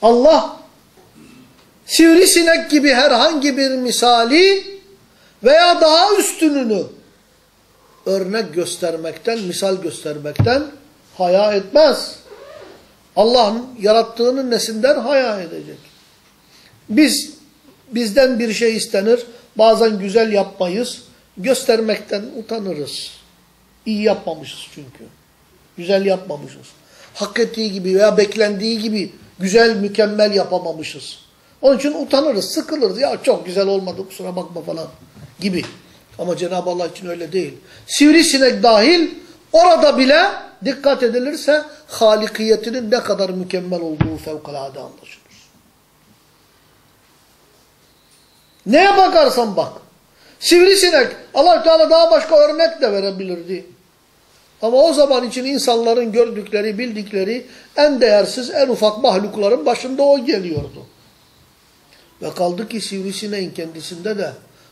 Allah sivrisinek gibi herhangi bir misali veya daha üstününü örnek göstermekten, misal göstermekten haya etmez. Allah'ın yarattığının nesinden haya edecek. Biz, bizden bir şey istenir, bazen güzel yapmayız, göstermekten utanırız. İyi yapmamışız çünkü. Güzel yapmamışız. Hak ettiği gibi veya beklendiği gibi güzel, mükemmel yapamamışız. Onun için utanırız, sıkılırız. Ya çok güzel olmadı kusura bakma falan gibi. Ama Cenab-ı Allah için öyle değil. Sivrisinek dahil orada bile dikkat edilirse halikiyetinin ne kadar mükemmel olduğu fevkalade anlaşılır. Neye bakarsan bak. Sivrisinek allah Teala daha başka örnek de verebilirdi. Ama o zaman için insanların gördükleri, bildikleri en değersiz, en ufak mahlukların başında o geliyordu. Ve kaldı ki sivrisineğin kendisinde de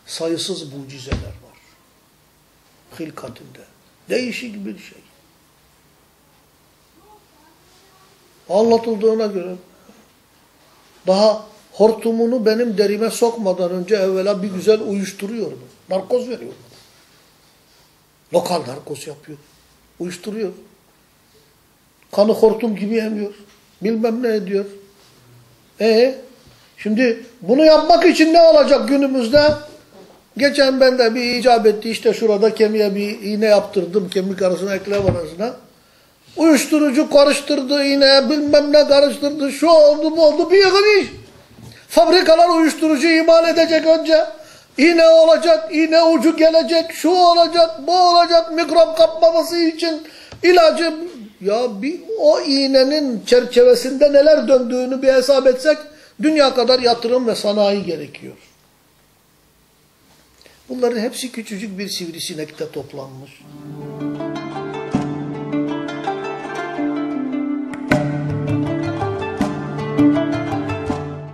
sayısız mucizeler var. Hilkatinde. Değişik bir şey. Anlatıldığına göre daha hortumunu benim derime sokmadan önce evvela bir güzel uyuşturuyordu. Narkoz veriyor. Lokal narkoz yapıyor. Uyuşturuyor. Kanı hortum gibi emiyor. Bilmem ne ediyor. E şimdi bunu yapmak için ne olacak günümüzde? Geçen ben de bir icap etti işte şurada kemiğe bir iğne yaptırdım kemik arasına eklem arasına. Uyuşturucu karıştırdı iğne bilmem ne karıştırdı şu oldu bu oldu bir yığın iş. Fabrikalar uyuşturucu imal edecek önce. İğne olacak, iğne ucu gelecek, şu olacak, bu olacak, mikrop kapmaması için ilacı. Ya bir o iğnenin çerçevesinde neler döndüğünü bir hesap etsek Dünya kadar yatırım ve sanayi gerekiyor. Bunların hepsi küçücük bir sivrisinekte toplanmış. Müzik